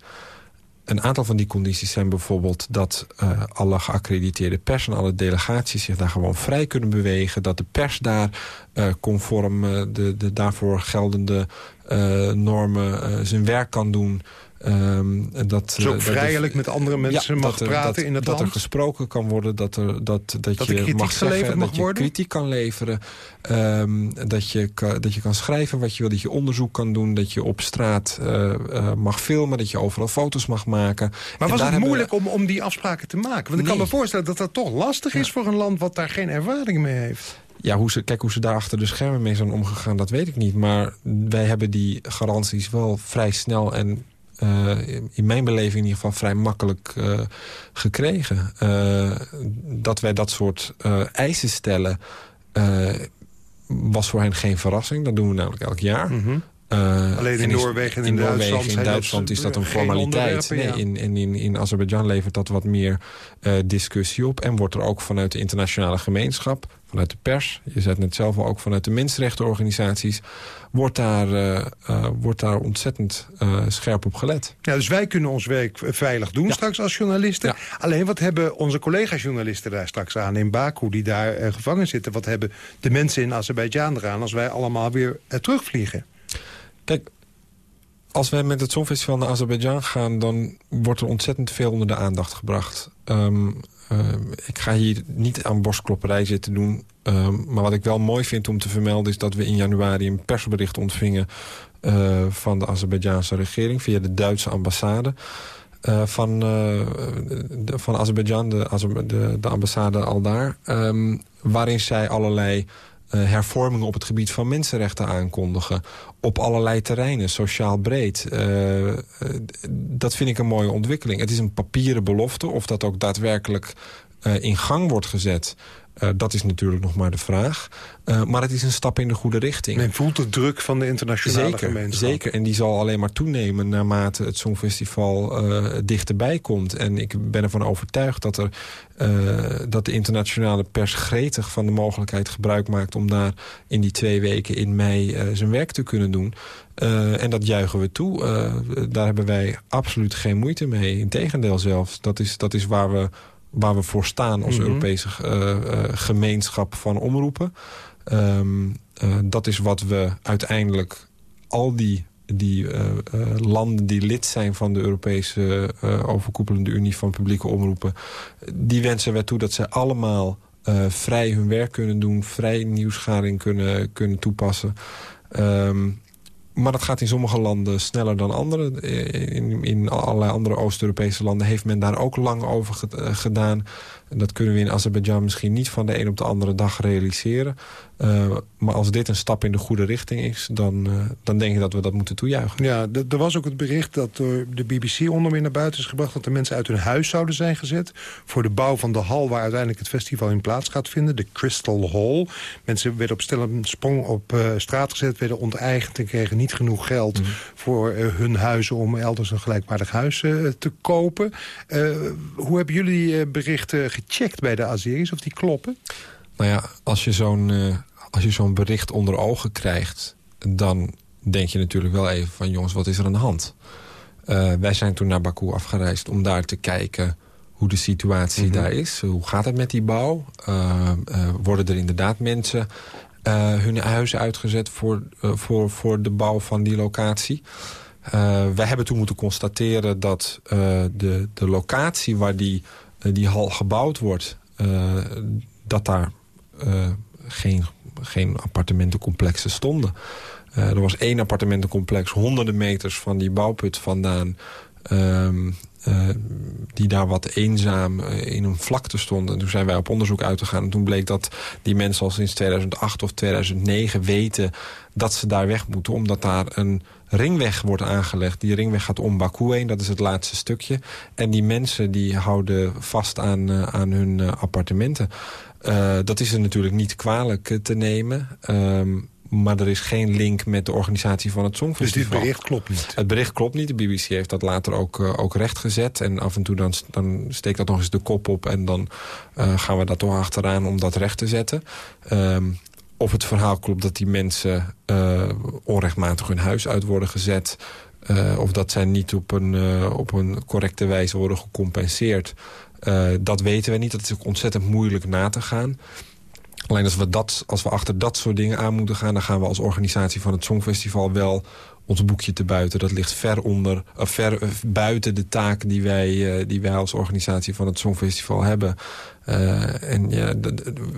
Een aantal van die condities zijn bijvoorbeeld dat eh, alle geaccrediteerde pers en alle delegaties zich daar gewoon vrij kunnen bewegen. Dat de pers daar eh, conform eh, de, de daarvoor geldende normen zijn werk kan doen. En dat, Dus ook eh, dat er- vrijelijk met andere mensen ja, mag dat er- praten dat, in het dat er land? gesproken kan worden, dat, er, dat, dat, Dat er je kritiek mag zeggen, mag dat je kritiek kan leveren. ehm, dat, je, dat je kan schrijven wat je wil, dat je onderzoek kan doen. Dat je op straat eh, eh, mag filmen, dat je overal foto's mag maken. Maar En was het we- moeilijk om, om die afspraken te maken? Want ik kan me voorstellen dat dat toch lastig is voor een land... wat daar geen ervaring mee heeft. Ja, hoe ze, kijk, hoe ze daar achter de schermen mee zijn omgegaan, dat weet ik niet. Maar wij hebben die garanties wel vrij snel en eh, in mijn beleving in ieder geval vrij makkelijk eh, gekregen. Eh, dat wij dat soort eisen stellen was voor hen geen verrassing. Dat doen we namelijk elk jaar. Eh, Alleen in Noorwegen en in in Duitsland dat Duitsland is dat een formaliteit. Nee, ja. in, en in, in Azerbeidzjan levert dat wat meer eh, discussie op. En wordt er ook vanuit de internationale gemeenschap, vanuit de pers... je zet net zelf al ook vanuit de mensenrechtenorganisaties... wordt daar, eh, wordt daar ontzettend scherp op gelet. Ja, dus wij kunnen ons werk veilig doen straks als journalisten. Ja. Alleen wat hebben onze collega-journalisten daar straks aan in Baku... die daar gevangen zitten? Wat hebben de mensen in Azerbeidzjan eraan... als wij allemaal weer terugvliegen? Kijk, als wij met het Songfestival naar Azerbeidzjan gaan... dan wordt er ontzettend veel onder de aandacht gebracht. Ehm, eh, ik ga hier niet aan borstklopperij zitten doen. ehm, maar wat ik wel mooi vind om te vermelden... is dat we in januari een persbericht ontvingen... eh, van de Azerbeidzjaanse regering via de Duitse ambassade... eh, van, eh, van Azerbeidzjan, de, de, de ambassade al daar... ehm, waarin zij allerlei hervormingen op het gebied van mensenrechten aankondigen. Op allerlei terreinen, sociaal breed. Eh, eh, dat vind ik een mooie ontwikkeling. Het is een papieren belofte. Of dat ook daadwerkelijk eh, in gang wordt gezet... eh, dat is natuurlijk nog maar de vraag. Eh, maar het is een stap in de goede richting. Men voelt de druk van de internationale Zeker, gemeenschap. zeker. En die zal alleen maar toenemen naarmate het Songfestival eh, dichterbij komt. En ik ben ervan overtuigd dat, er, dat de internationale pers gretig van de mogelijkheid gebruik maakt... om daar in die twee weken in mei zijn werk te kunnen doen. En dat juichen we toe. Daar hebben wij absoluut geen moeite mee. Integendeel zelfs. Dat is, dat is waar we waar we voor staan als Europese eh, eh, gemeenschap van omroepen. Ehm, eh, dat is wat we uiteindelijk al die, die landen die lid zijn van de Europese overkoepelende Unie van publieke omroepen, die wensen wij toe dat zij allemaal vrij hun werk kunnen doen... vrij nieuwsgaring kunnen, kunnen toepassen. Ehm, maar dat gaat in sommige landen sneller dan andere. In, in allerlei andere Oost-Europese landen heeft men daar ook lang over eh, gedaan. En dat kunnen we in Azerbeidzjan misschien niet van de een op de andere dag realiseren. Uh, maar als dit een stap in de goede richting is... dan, uh, dan denk ik dat we dat moeten toejuichen. Ja, er was ook het bericht dat door de BBC onder meer naar buiten is gebracht... dat de mensen uit hun huis zouden zijn gezet... voor de bouw van de hal waar uiteindelijk het festival in plaats gaat vinden. De Crystal Hall. Mensen werden op stel en sprong op uh, straat gezet, werden onteigend... en kregen niet genoeg geld mm. voor hun huizen... om elders een gelijkwaardig huis te kopen. hoe hebben jullie berichten gecheckt bij de Azeris, of die kloppen? Nou ja, als je zo'n uh, als je zo'n bericht onder ogen krijgt... dan denk je natuurlijk wel even van... jongens, wat is er aan de hand? Uh, wij zijn toen naar Baku afgereisd om daar te kijken hoe de situatie mm -hmm. daar is. Hoe gaat het met die bouw? Uh, worden er inderdaad mensen hun huizen uitgezet... Voor, voor, voor de bouw van die locatie? wij hebben toen moeten constateren dat de, de locatie waar die, die hal gebouwd wordt... dat daar uh, geen, geen appartementencomplexen stonden. Er was één appartementencomplex honderden meters van die bouwput vandaan... Uh, die daar wat eenzaam in een vlakte stonden. En toen zijn wij op onderzoek uitgegaan. En toen bleek dat die mensen al sinds 2008 of 2009 weten dat ze daar weg moeten. Omdat daar een ringweg wordt aangelegd. Die ringweg gaat om Baku heen, dat is het laatste stukje. En die mensen die houden vast aan, uh, aan hun uh, appartementen. Uh, dat is er natuurlijk niet kwalijk te nemen. Um, maar er is geen link met de organisatie van het Songfestival. Dus dit bericht klopt niet? Het bericht klopt niet. De BBC heeft dat later ook, uh, ook rechtgezet. En af en toe dan, dan steekt dat nog eens de kop op... en dan uh, gaan we daar toch achteraan om dat recht te zetten. Um, of het verhaal klopt dat die mensen uh, onrechtmatig hun huis uit worden gezet... Uh, of dat zij niet op een, uh, op een correcte wijze worden gecompenseerd... Dat weten we niet. Dat is ook ontzettend moeilijk na te gaan. Alleen als we, dat, als we achter dat soort dingen aan moeten gaan... dan gaan we als organisatie van het Songfestival wel ons boekje te buiten. Dat ligt ver, onder, uh, ver uh, buiten de taak die wij, uh, die wij als organisatie van het Songfestival hebben. En ja,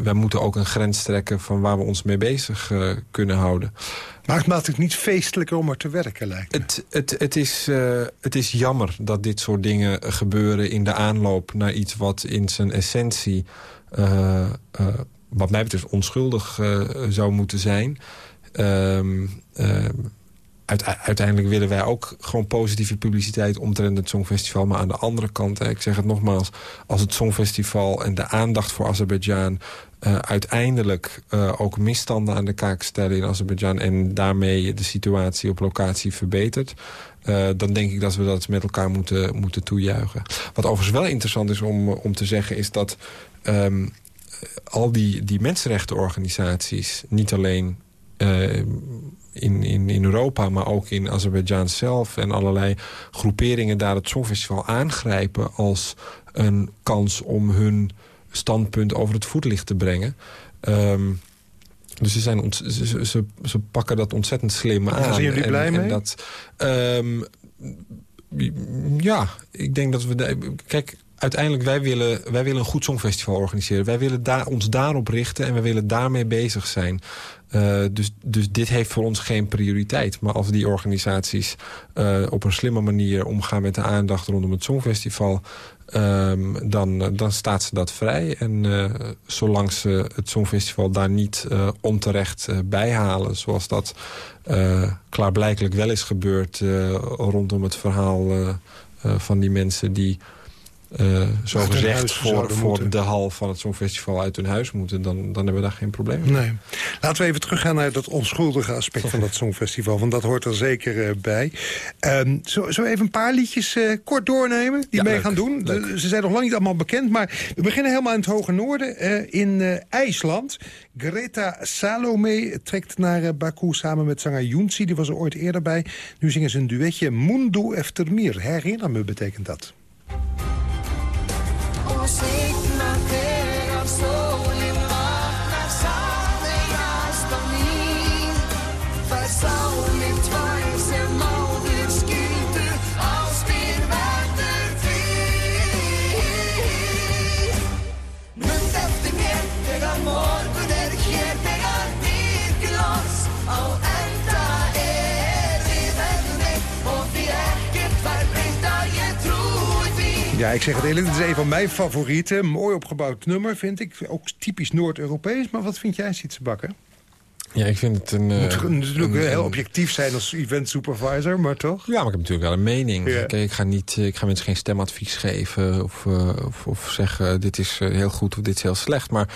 wij moeten ook een grens trekken van waar we ons mee bezig kunnen houden. Maar het maakt het niet feestelijker om er te werken, lijkt me. Het, het, het, is, uh, het is jammer dat dit soort dingen gebeuren in de aanloop naar iets wat in zijn essentie... wat mij betreft onschuldig zou moeten zijn... Um, uiteindelijk willen wij ook gewoon positieve publiciteit omtrent het Songfestival. Maar aan de andere kant, ik zeg het nogmaals... als het Songfestival en de aandacht voor Azerbeidzjan... Uh, uiteindelijk uh, ook misstanden aan de kaak stellen in Azerbeidzjan... en daarmee de situatie op locatie verbetert... Uh, dan denk ik dat we dat met elkaar moeten, moeten toejuichen. Wat overigens wel interessant is om, om te zeggen... is dat um, al die, die mensenrechtenorganisaties niet alleen in, in, in Europa, maar ook in Azerbeidzjan zelf... en allerlei groeperingen daar het Songfestival aangrijpen... als een kans om hun standpunt over het voetlicht te brengen. Um, dus ze, zijn ze, ze, ze, pakken dat ontzettend slim aan. Daar zijn jullie en, blij en mee? Dat, um, ja, ik denk dat we... De, kijk, uiteindelijk, wij willen, wij willen een goed songfestival organiseren. Wij willen ons daarop richten en wij willen daarmee bezig zijn. Uh, dus, dus dit heeft voor ons geen prioriteit. Maar als die organisaties uh, op een slimme manier omgaan met de aandacht rondom het Songfestival... Um, dan, dan staat ze dat vrij. En zolang ze het Songfestival daar niet onterecht bijhalen... zoals dat klaarblijkelijk wel is gebeurd rondom het verhaal van die mensen... die uh, zo gezegd voor, voor de hal van het Songfestival uit hun huis moeten... Dan, dan hebben we daar geen probleem mee. Nee. Laten we even teruggaan naar dat onschuldige aspect van dat Songfestival. Want dat hoort er zeker uh, bij. Um, zo, zo even een paar liedjes uh, kort doornemen die ja, mee leuk, gaan doen. Ze zijn nog lang niet allemaal bekend. Maar we beginnen helemaal in het hoge noorden. in IJsland. Greta Salome trekt naar Baku samen met zanger Junsi. Die was er ooit eerder bij. Nu zingen ze een duetje Mundo Eftermir. Herinner me betekent dat. forsake Ja, ik zeg het eerlijk, het is een van mijn favorieten. Mooi opgebouwd nummer, vind ik. Ook typisch Noord-Europees. Maar wat vind jij, Sietse Bakker? Ja, ik vind het een... Moet eh, natuurlijk een- heel objectief zijn als event supervisor, maar toch? Ja, maar ik heb natuurlijk wel een mening. Ja. Kijk, ik, ga niet, ik ga mensen geen stemadvies geven of, eh, of, of zeggen dit is eh, heel goed of dit is heel slecht. Maar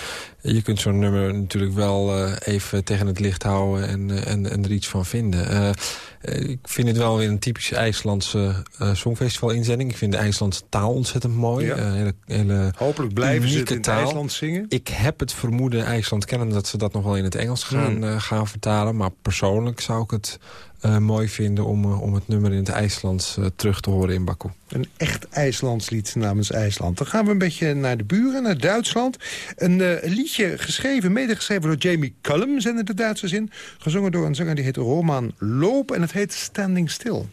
je kunt zo'n nummer natuurlijk wel eh, even tegen het licht houden en, eh, en, en er iets van vinden. Eh, ik vind het wel weer een typische IJslandse songfestival-inzending. Ik vind de IJslandse taal ontzettend mooi. Ja. Hele, hele Hopelijk blijven ze het in taal. IJsland zingen. Ik heb het vermoeden, IJsland kennen, dat ze dat nog wel in het Engels gaan, Hmm. gaan vertalen. Maar persoonlijk zou ik het eh, mooi vinden om, eh, om het nummer in het IJslands eh, terug te horen in Baku. Een echt IJslands lied namens IJsland. Dan gaan we een beetje naar de buren, naar Duitsland. Een eh, liedje geschreven, medegeschreven door Jamie Cullum, zijn de Duitsers in. Gezongen door een zanger die heet Roman Loop en het heet Standing Still.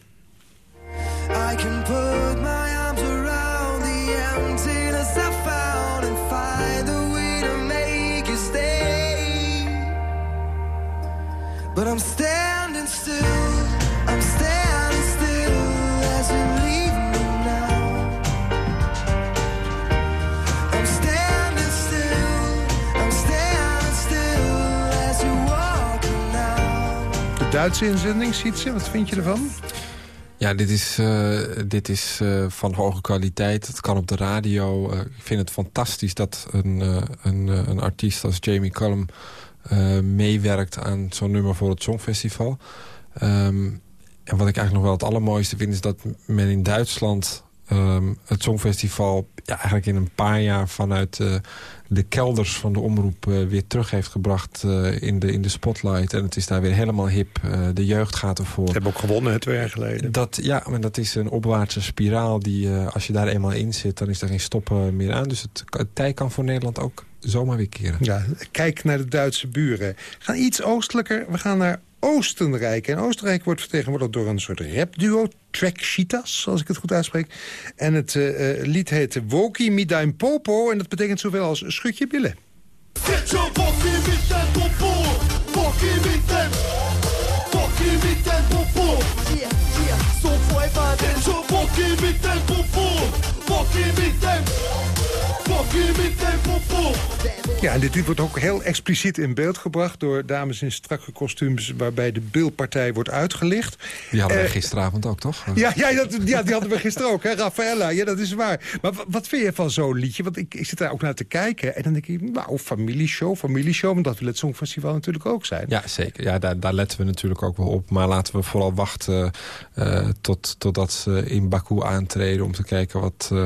I can put my arms around the emptiness I found and find a way to make you stay. But I'm standing still, I'm standing still as you leave me now. I'm standing still, I'm standing still as you walk now. De Duitse inzending, Sietse, wat vind je ervan? Ja, dit is, eh, dit is eh, van hoge kwaliteit. Het kan op de radio. Eh, ik vind het fantastisch dat een, eh, een, een artiest als Jamie Cullum... eh, meewerkt aan zo'n nummer voor het Songfestival. Ehm, en wat ik eigenlijk nog wel het allermooiste vind... is dat men in Duitsland ehm, het Songfestival... Ja, eigenlijk in een paar jaar vanuit eh, de kelders van de omroep... eh, weer terug heeft gebracht in, de, in de spotlight. En het is daar weer helemaal hip. De jeugd gaat ervoor. Ze hebben ook gewonnen, twee jaar geleden. Dat, ja, maar dat is een opwaartse spiraal die, als je daar eenmaal in zit... dan is er geen stoppen meer aan. Dus het, het tij kan voor Nederland ook zomaar weer keren. Ja, kijk naar de Duitse buren. We gaan iets oostelijker. We gaan naar Oostenrijk. En Oostenrijk wordt vertegenwoordigd door een soort rapduo. Track Cheetahs, als ik het goed uitspreek. En het eh, eh, lied heet Woki mit dein Popo. En dat betekent zoveel als schud je billen. Zet je popo, Ja, en dit lied wordt ook heel expliciet in beeld gebracht... door dames in strakke kostuums waarbij de bilpartij wordt uitgelicht. Die hadden we Eh, gisteravond ook, toch? Ja, ja, dat, ja, die hadden we gisteren ook, hè, Raffaella. Ja, dat is waar. Maar wa- wat vind je van zo'n liedje? Want ik, ik zit daar ook naar te kijken. En dan denk ik, nou, familieshow, familieshow. Want dat wil het Songfestival natuurlijk ook zijn. Ja, zeker. Ja, daar, daar letten we natuurlijk ook wel op. Maar laten we vooral wachten eh, tot, totdat ze in Baku aantreden... om te kijken wat, eh,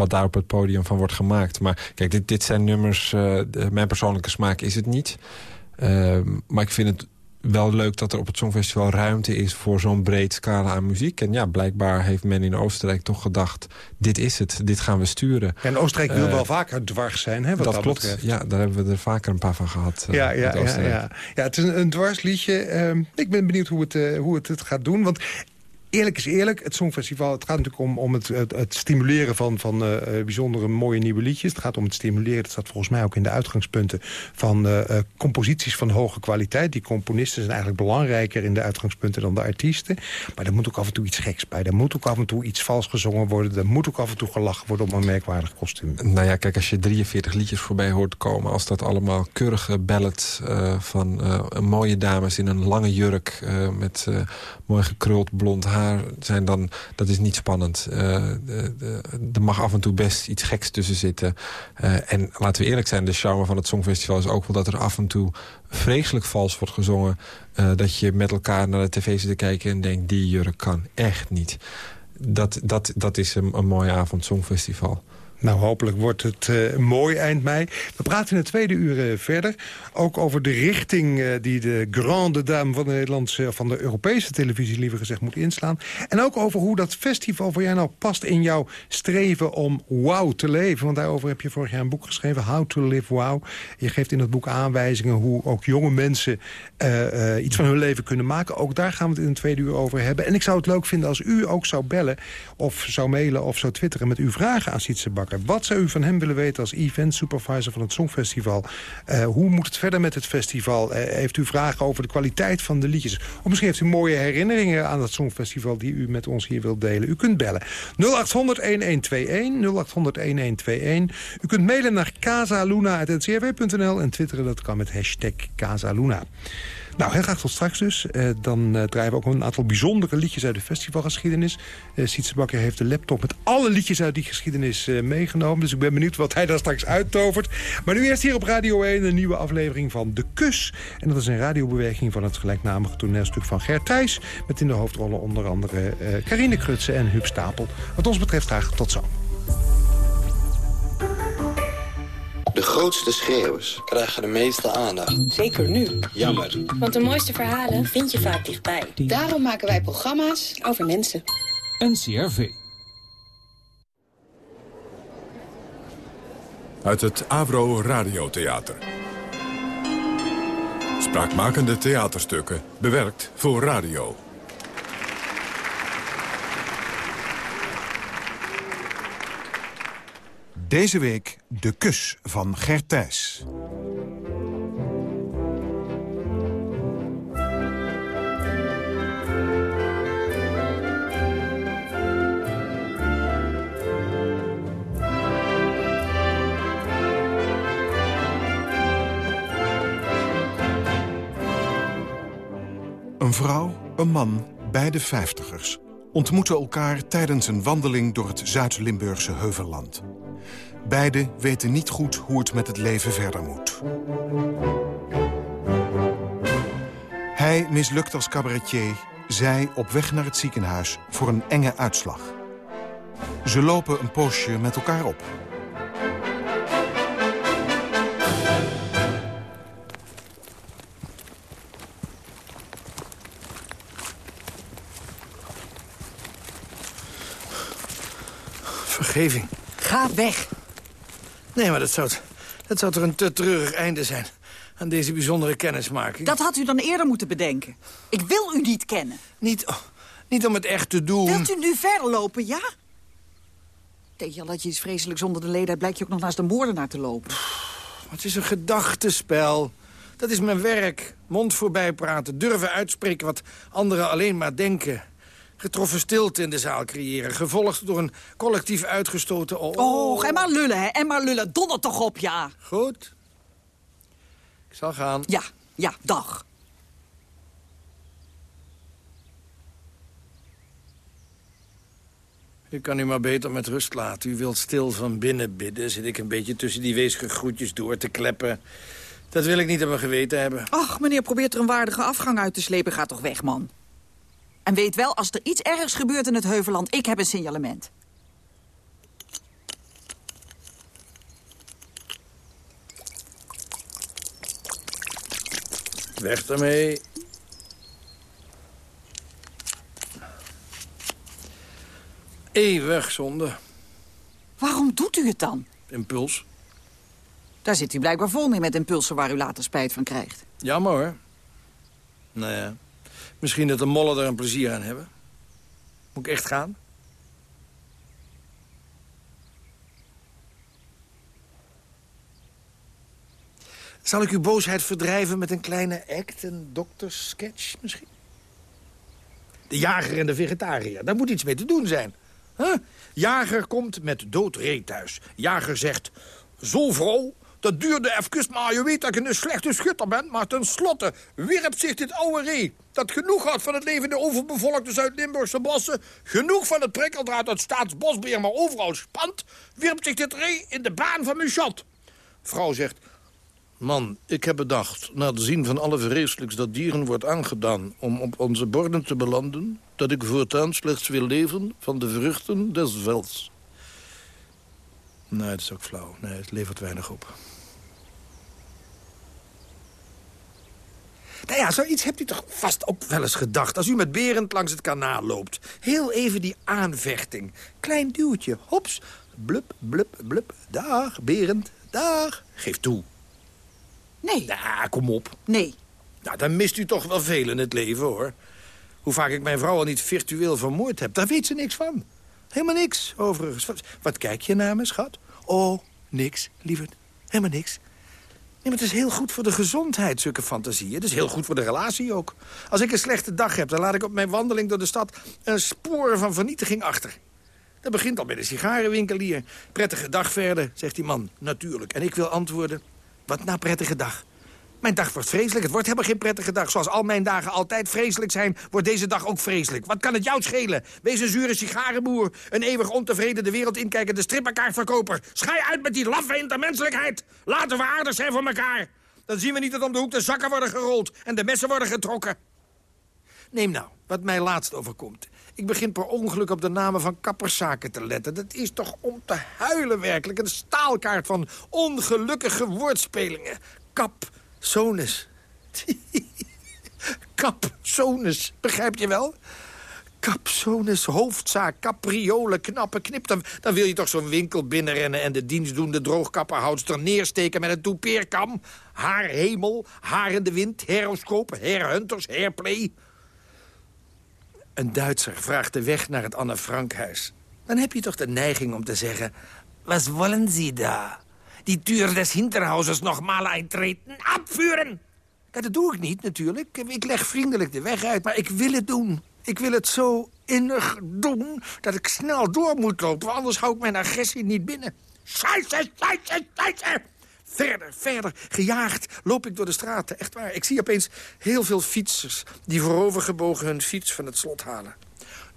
wat daar op het podium van wordt gemaakt. Maar kijk, dit, dit zijn nummers... eh, de- mijn persoonlijke smaak is het niet. Ehm, maar ik vind het wel leuk dat er op het Songfestival ruimte is... voor zo'n breed scala aan muziek. En ja, blijkbaar heeft men in Oostenrijk toch gedacht... dit is het, dit gaan we sturen. En Oostenrijk wil Eh, wel vaker dwars zijn, hè, wat dat, dat klopt. betreft. Ja, daar hebben we er vaker een paar van gehad. eh, Ja, ja, ja, ja. ja, het is een, een dwarsliedje. Ehm, ik ben benieuwd hoe het, eh, hoe het het gaat doen. Want eerlijk is eerlijk, het Songfestival... het gaat natuurlijk om, om het, het, stimuleren van, van eh, bijzondere mooie nieuwe liedjes. Het gaat om het stimuleren, dat staat volgens mij ook in de uitgangspunten... van eh, composities van hoge kwaliteit. Die componisten zijn eigenlijk belangrijker in de uitgangspunten dan de artiesten. Maar er moet ook af en toe iets geks bij. Er moet ook af en toe iets vals gezongen worden. Er moet ook af en toe gelachen worden om een merkwaardig kostuum. Nou ja, kijk, als je 43 liedjes voorbij hoort komen... als dat allemaal keurige ballads eh, van mooie dames in een lange jurk... met mooi gekruld blond haar zijn, dan dat is niet spannend. Eh, er mag af en toe best iets geks tussen zitten. Eh, en laten we eerlijk zijn, de charme van het Songfestival is ook wel... dat er af en toe vreselijk vals wordt gezongen... eh, dat je met elkaar naar de tv zit te kijken en denkt... die jurk kan echt niet. Dat, dat, dat is een, een mooie avond Songfestival. Nou, hopelijk wordt het eh, mooi eind mei. We praten in de tweede uur eh, verder. Ook over de richting eh, die de grande dame van de Nederlandse... van de Europese televisie liever gezegd moet inslaan. En ook over hoe dat festival voor jij nou past in jouw streven om wow te leven. Want daarover heb je vorig jaar een boek geschreven, How to Live Wow. Je geeft in dat boek aanwijzingen hoe ook jonge mensen iets van hun leven kunnen maken. Ook daar gaan we het in de tweede uur over hebben. En ik zou het leuk vinden als u ook zou bellen of zou mailen of zou twitteren met uw vragen aan Sietse Bakker. Wat zou u van hem willen weten als event supervisor van het Songfestival? Eh, hoe moet het verder met het festival? Eh, heeft u vragen over de kwaliteit van de liedjes? Of misschien heeft u mooie herinneringen aan het Songfestival... die u met ons hier wilt delen. U kunt bellen 0800-1121, 0800-1121. U kunt mailen naar casaluna.ncrw.nl en twitteren dat kan met hashtag Casaluna. Nou, heel graag tot straks dus. Eh, dan eh, draaien we ook een aantal bijzondere liedjes uit de festivalgeschiedenis. Eh Sietse Bakker heeft de laptop met alle liedjes uit die geschiedenis meegenomen. Dus ik ben benieuwd wat hij daar straks uittovert. Maar nu eerst hier op Radio 1 een nieuwe aflevering van De Kus. En dat is een radiobeweging van het gelijknamige toneelstuk van Gert Thijs. Met in de hoofdrollen onder andere Carine Krutse en Huub Stapel. Wat ons betreft graag tot zo. De grootste schreeuwers krijgen de meeste aandacht. Zeker nu. Jammer. Want de mooiste verhalen vind je vaak dichtbij. Daarom maken wij programma's over mensen. NCRV. Uit het Avro Radiotheater. Spraakmakende theaterstukken, bewerkt voor radio. Deze week De Kus van Gert. Een vrouw, een man, beide vijftigers... ontmoeten elkaar tijdens een wandeling door het Zuid-Limburgse Heuvelland. Beiden weten niet goed hoe het met het leven verder moet. Hij mislukt als cabaretier, zij op weg naar het ziekenhuis voor een enge uitslag. Ze lopen een poosje met elkaar op. Vergeving. Ga weg. Nee, maar dat zou, dat zou toch een te treurig einde zijn... aan deze bijzondere kennismaking. Dat had u dan eerder moeten bedenken. Ik wil u niet kennen. Niet, oh, niet om het echt te doen. Wilt u nu verder lopen, ja? Denk je al dat je iets vreselijks onder de leden hebt... blijkt je ook nog naast de moordenaar te lopen. Het is een gedachtenspel. Dat is mijn werk. Mond voorbij praten, durven uitspreken wat anderen alleen maar denken. Getroffen stilte in de zaal creëren, gevolgd door een collectief uitgestoten... Oh, Oh, en maar lullen, hè. En maar lullen. Donder toch op, ja. Goed. Ik zal gaan. Ja, ja, dag. U kan u maar beter met rust laten. U wilt stil van binnen bidden. Zit ik een beetje tussen die weesige groetjes door te kleppen. Dat wil ik niet mijn geweten hebben. Ach, meneer probeert er een waardige afgang uit te slepen. Ga toch weg, man. En weet wel, als er iets ergs gebeurt in het Heuveland... ik heb een signalement. Weg daarmee. Eeuwig zonde. Waarom doet u het dan? Impuls. Daar zit u blijkbaar vol mee met impulsen waar u later spijt van krijgt. Jammer hoor. Nou ja, misschien dat de mollen er een plezier aan hebben. Moet ik echt gaan? Zal ik uw boosheid verdrijven met een kleine act, een doktersketch misschien? De jager en de vegetariër, daar moet iets mee te doen zijn. Huh? Jager komt met dood ree thuis. Jager zegt, zo vrouw, dat duurde even, maar je weet dat ik een slechte schutter ben. Maar tenslotte wierp zich dit oude ree, dat genoeg had van het leven in de overbevolkte Zuid-Limburgse bossen... genoeg van het prikkeldraad uit staatsbosbeheer, maar overal spant... wierp zich dit ree in de baan van mijn shot. Vrouw zegt, Man, ik heb bedacht, na het zien van alle vreselijks dat dieren wordt aangedaan... om op onze borden te belanden, dat ik voortaan slechts wil leven van de vruchten des velds. Nee, dat is ook flauw. Nee, het levert weinig op. Nou ja, zoiets hebt u toch vast ook wel eens gedacht... als u met Berend langs het kanaal loopt. Heel even die aanvechting. Klein duwtje, hops, blub, blub, blub. Dag, Berend, dag. Geef toe. Nee. Ja, kom op. Nee. Nou, dan mist u toch wel veel in het leven, hoor. Hoe vaak ik mijn vrouw al niet virtueel vermoord heb, daar weet ze niks van. Helemaal niks, overigens. Wat, wat kijk je naar me, schat? Oh, niks, lieverd. Helemaal niks. Nee, maar het is heel goed voor de gezondheid, zulke fantasieën. Het is heel goed voor de relatie ook. Als ik een slechte dag heb, dan laat ik op mijn wandeling door de stad... een spoor van vernietiging achter. Dat begint al bij de sigarenwinkelier. Prettige dag verder, zegt die man, natuurlijk. En ik wil antwoorden, wat nou prettige dag? Mijn dag wordt vreselijk, het wordt helemaal geen prettige dag. Zoals al mijn dagen altijd vreselijk zijn, wordt deze dag ook vreselijk. Wat kan het jou schelen? Wees een zure sigarenboer, een eeuwig ontevreden de wereld inkijkende strippenkaartverkoper. Schij uit met die laffe intermenselijkheid. Laten we aardig zijn voor elkaar. Dan zien we niet dat om de hoek de zakken worden gerold en de messen worden getrokken. Neem nou, wat mij laatst overkomt. Ik begin per ongeluk op de namen van kapperszaken te letten. Dat is toch om te huilen werkelijk. Een staalkaart van ongelukkige woordspelingen. Kap, sonus. Kap, sonus, begrijp je wel? Capsones, hoofdzaak, capriolen, knappe knip. Dan, wil je toch zo'n winkel binnenrennen... en de dienstdoende droogkapperhoudster neersteken met een toepeerkam? Haar hemel, haar in de wind, heroscoop, herhunters, herplay. Een Duitser vraagt de weg naar het Anne Frankhuis. Dan heb je toch de neiging om te zeggen... Wat willen Sie da? Die Tür des Hinterhauses nog mal eintreten, abvuren! Dat doe ik niet, natuurlijk. Ik leg vriendelijk de weg uit, maar ik wil het doen. Ik wil het zo innig doen dat ik snel door moet lopen... anders hou ik mijn agressie niet binnen. Scheisse, scheisse, scheisse! Verder, verder, gejaagd loop ik door de straten. Echt waar, ik zie opeens heel veel fietsers... die voorovergebogen hun fiets van het slot halen.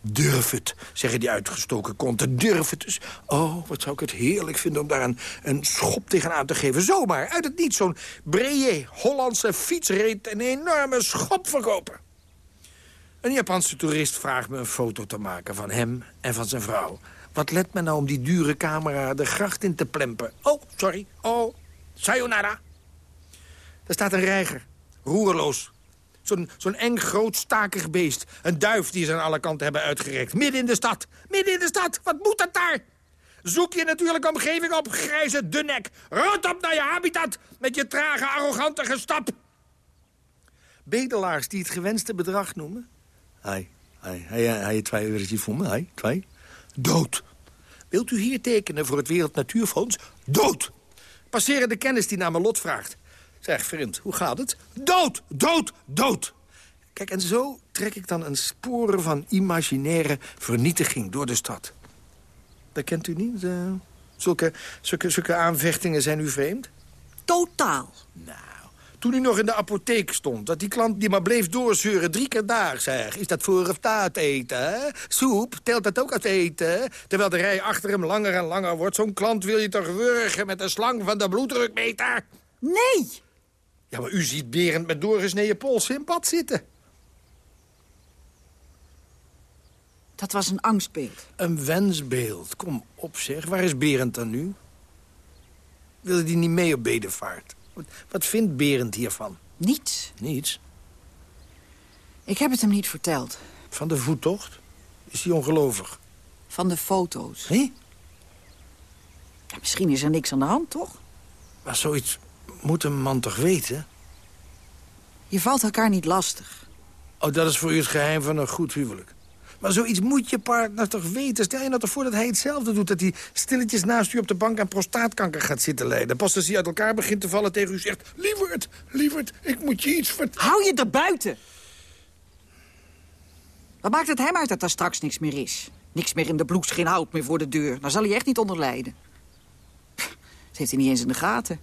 Durf het, zeggen die uitgestoken konten. Durf het dus. Oh, wat zou ik het heerlijk vinden om daar een, een schop tegenaan te geven. Zomaar, uit het niet. Zo'n brede Hollandse fietsreed een enorme schop verkopen. Een Japanse toerist vraagt me een foto te maken van hem en van zijn vrouw. Wat let me nou om die dure camera de gracht in te plempen? Oh, sorry. Oh, sayonara. Daar staat een reiger, roerloos. Zo'n eng groot stakig beest. Een duif die ze aan alle kanten hebben uitgerekt. Midden in de stad. Midden in de stad. Wat moet dat daar? Zoek je natuurlijke omgeving op, grijze dunnek. Rot op naar je habitat met je trage, arrogante gestap. Bedelaars die het gewenste bedrag noemen. Hij, hij, hij, hij, twee eurotjes voor me, hij, twee. Dood. Wilt u hier tekenen voor het Wereld Natuurfonds? Dood. Passeren de kennis die naar mijn lot vraagt. Zeg, vriend, hoe gaat het? Dood, dood, dood. Kijk, en zo trek ik dan een sporen van imaginaire vernietiging door de stad. Dat kent u niet? Uh, zulke, zulke, zulke aanvechtingen zijn u vreemd? Totaal. Nou, toen u nog in de apotheek stond... dat die klant die maar bleef doorzeuren drie keer dag, zeg. Is dat voor of taart eten? Soep, telt dat ook als eten? Terwijl de rij achter hem langer en langer wordt. Zo'n klant wil je toch wurgen met een slang van de bloeddrukmeter? Nee! Ja, maar u ziet Berend met doorgesneden polsen in bad zitten. Dat was een angstbeeld. Een wensbeeld. Kom op zeg, waar is Berend dan nu? Wilde die niet mee op bedevaart? Wat, wat vindt Berend hiervan? Niets. Niets? Ik heb het hem niet verteld. Van de voettocht? Is hij ongelovig? Van de foto's. Hé? Ja, misschien is er niks aan de hand, toch? Maar zoiets moet een man toch weten? Je valt elkaar niet lastig. Oh, dat is voor u het geheim van een goed huwelijk. Maar zoiets moet je partner toch weten? Stel je nou toch voor dat hij hetzelfde doet... dat hij stilletjes naast u op de bank aan prostaatkanker gaat zitten lijden. Pas als hij uit elkaar begint te vallen tegen u zegt... Lieverd, lieverd, ik moet je iets vertellen. Hou je er buiten! Wat maakt het hem uit dat er straks niks meer is? Niks meer in de bloes, geen hout meer voor de deur. Daar zal hij echt niet onder lijden. Dat heeft hij niet eens in de gaten.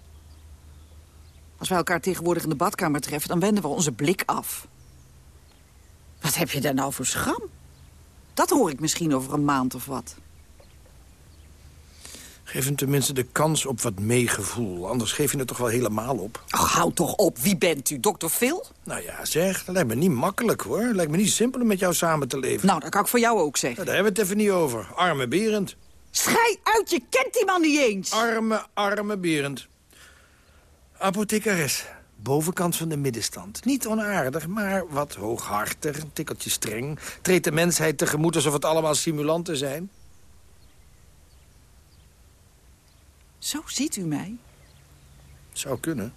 Als wij elkaar tegenwoordig in de badkamer treffen... dan wenden we onze blik af. Wat heb je daar nou voor scham? Dat hoor ik misschien over een maand of wat. Geef hem tenminste de kans op wat meegevoel. Anders geef je het toch wel helemaal op. Ach, houd toch op. Wie bent u, dokter Phil? Nou ja, zeg, dat lijkt me niet makkelijk, hoor. Lijkt me niet simpel om met jou samen te leven. Nou, dat kan ik voor jou ook zeggen. Ja, daar hebben we het even niet over. Arme Berend. Schij uit, je kent die man niet eens. Arme, arme Berend. Apothecares. Bovenkant van de middenstand. Niet onaardig, maar wat hooghartig, een tikkeltje streng. Treedt de mensheid tegemoet alsof het allemaal simulanten zijn. Zo ziet u mij. Zou kunnen.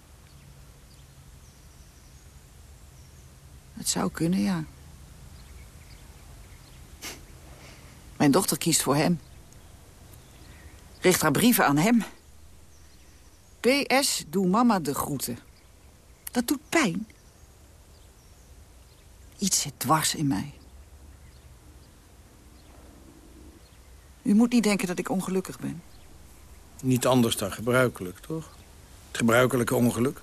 Het zou kunnen, ja. Mijn dochter kiest voor hem. Richt haar brieven aan hem. PS, doe mama de groeten. Dat doet pijn. Iets zit dwars in mij. U moet niet denken dat ik ongelukkig ben. Niet anders dan gebruikelijk, toch? Het gebruikelijke ongeluk.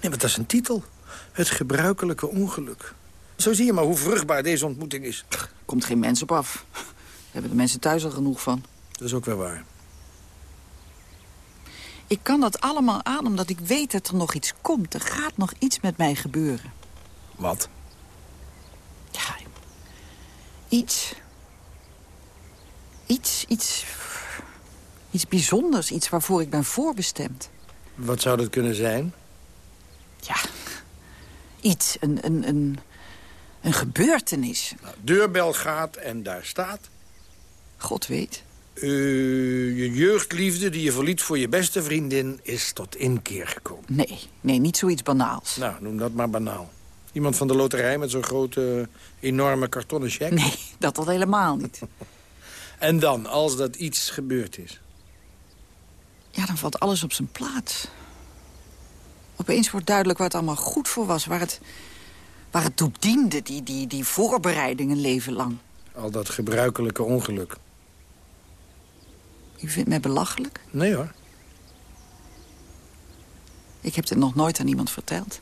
Nee, maar dat is een titel. Het gebruikelijke ongeluk. Zo zie je maar hoe vruchtbaar deze ontmoeting is. Komt geen mens op af. Daar hebben de mensen thuis al genoeg van. Dat is ook wel waar. Ik kan dat allemaal aan omdat ik weet dat er nog iets komt. Er gaat nog iets met mij gebeuren. Wat? Ja, iets. Iets, iets... Iets bijzonders, iets waarvoor ik ben voorbestemd. Wat zou dat kunnen zijn? Ja, iets, een, een, een, een gebeurtenis. Nou, deurbel gaat en daar staat... God weet. Uh, je jeugdliefde die je verliet voor je beste vriendin is tot inkeer gekomen. Nee, nee, niet zoiets banaals. Nou, noem dat maar banaal. Iemand van de loterij met zo'n grote, enorme kartonnen cheque? Nee, dat al helemaal niet. en dan, als dat iets gebeurd is? Ja, dan valt alles op zijn plaats. Opeens wordt duidelijk waar het allemaal goed voor was. Waar het, waar het toe diende, die, die, die voorbereiding een leven lang. Al dat gebruikelijke ongeluk. U vindt mij belachelijk? Nee hoor. Ik heb dit nog nooit aan iemand verteld.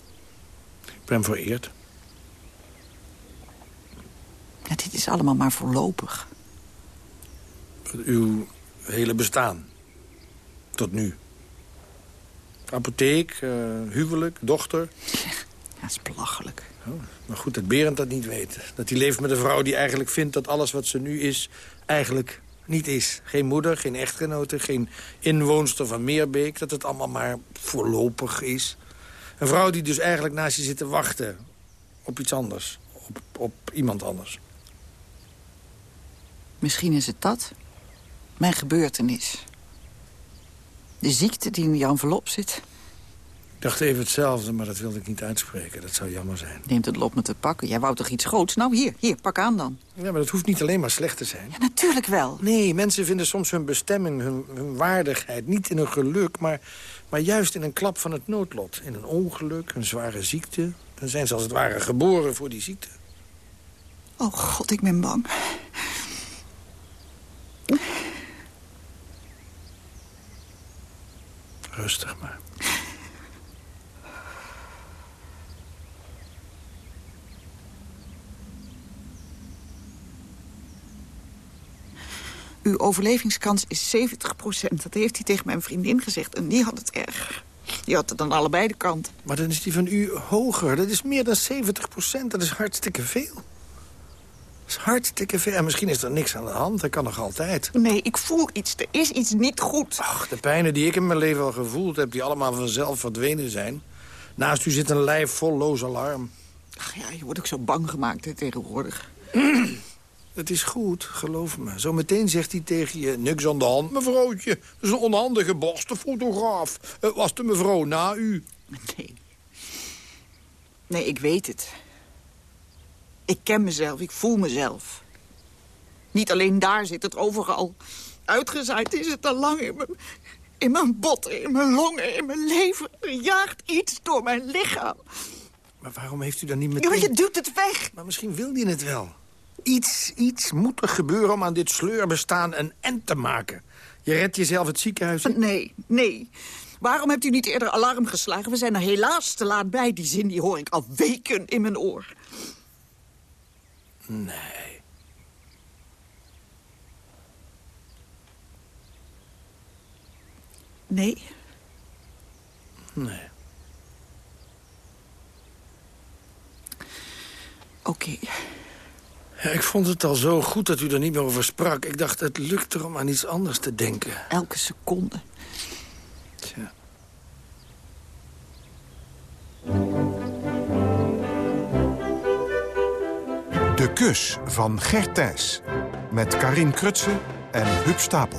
Ik ben vereerd. Ja, dit is allemaal maar voorlopig. Uw hele bestaan. Tot nu. Apotheek, uh, huwelijk, dochter. Ja, dat is belachelijk. Oh, maar goed dat Berend dat niet weet. Dat hij leeft met een vrouw die eigenlijk vindt dat alles wat ze nu is... eigenlijk niet is. Geen moeder, geen echtgenote, geen inwoonster van Meerbeek. Dat het allemaal maar voorlopig is. Een vrouw die dus eigenlijk naast je zit te wachten op iets anders. Op, op iemand anders. Misschien is het dat. Mijn gebeurtenis. De ziekte die in die envelop zit. Ik dacht even hetzelfde, maar dat wilde ik niet uitspreken. Dat zou jammer zijn. Neemt het lot me te pakken. Jij wou toch iets groots? Nou, hier, hier, pak aan dan. Ja, maar dat hoeft niet alleen maar slecht te zijn. Ja, natuurlijk wel. Nee, mensen vinden soms hun bestemming, hun, hun waardigheid... niet in een geluk, maar, maar juist in een klap van het noodlot. In een ongeluk, een zware ziekte. Dan zijn ze als het ware geboren voor die ziekte. Oh god, ik ben bang. Rustig maar. Uw overlevingskans is 70% Dat heeft hij tegen mijn vriendin gezegd. En die had het erg. Die had het aan allebei de kanten. Maar dan is die van u hoger. Dat is meer dan 70% Dat is hartstikke veel. Dat is hartstikke veel. En misschien is er niks aan de hand. Dat kan nog altijd. Nee, ik voel iets. Er is iets niet goed. Ach, de pijnen die ik in mijn leven al gevoeld heb... die allemaal vanzelf verdwenen zijn. Naast u zit een lijf vol loos alarm. Ach ja, je wordt ook zo bang gemaakt hè, tegenwoordig. Het is goed, geloof me. Zometeen zegt hij tegen je, niks aan de hand, mevrouwtje. Dat is een onhandige borste fotograaf. Het was de mevrouw na u. Nee. Nee, ik weet het. Ik ken mezelf, ik voel mezelf. Niet alleen daar zit het overal. Uitgezaaid is het al lang in mijn, in mijn botten, in mijn longen, in mijn leven. Er jaagt iets door mijn lichaam. Maar waarom heeft u dan niet meteen... Ja, je doet het weg. Maar misschien wil hij het wel. Iets, iets moet er gebeuren om aan dit sleurbestaan een end te maken. Je redt jezelf het ziekenhuis in? Nee, nee. Waarom hebt u niet eerder alarm geslagen? We zijn er helaas te laat bij. Die zin die hoor ik al weken in mijn oor. Nee. Nee? Nee. Oké. Ja, ik vond het al zo goed dat u er niet meer over sprak. Ik dacht, het lukt er om aan iets anders te denken. Elke seconde. Tja. De kus van Gert Thijs. Met Karin Krutsen en Huub Stapel.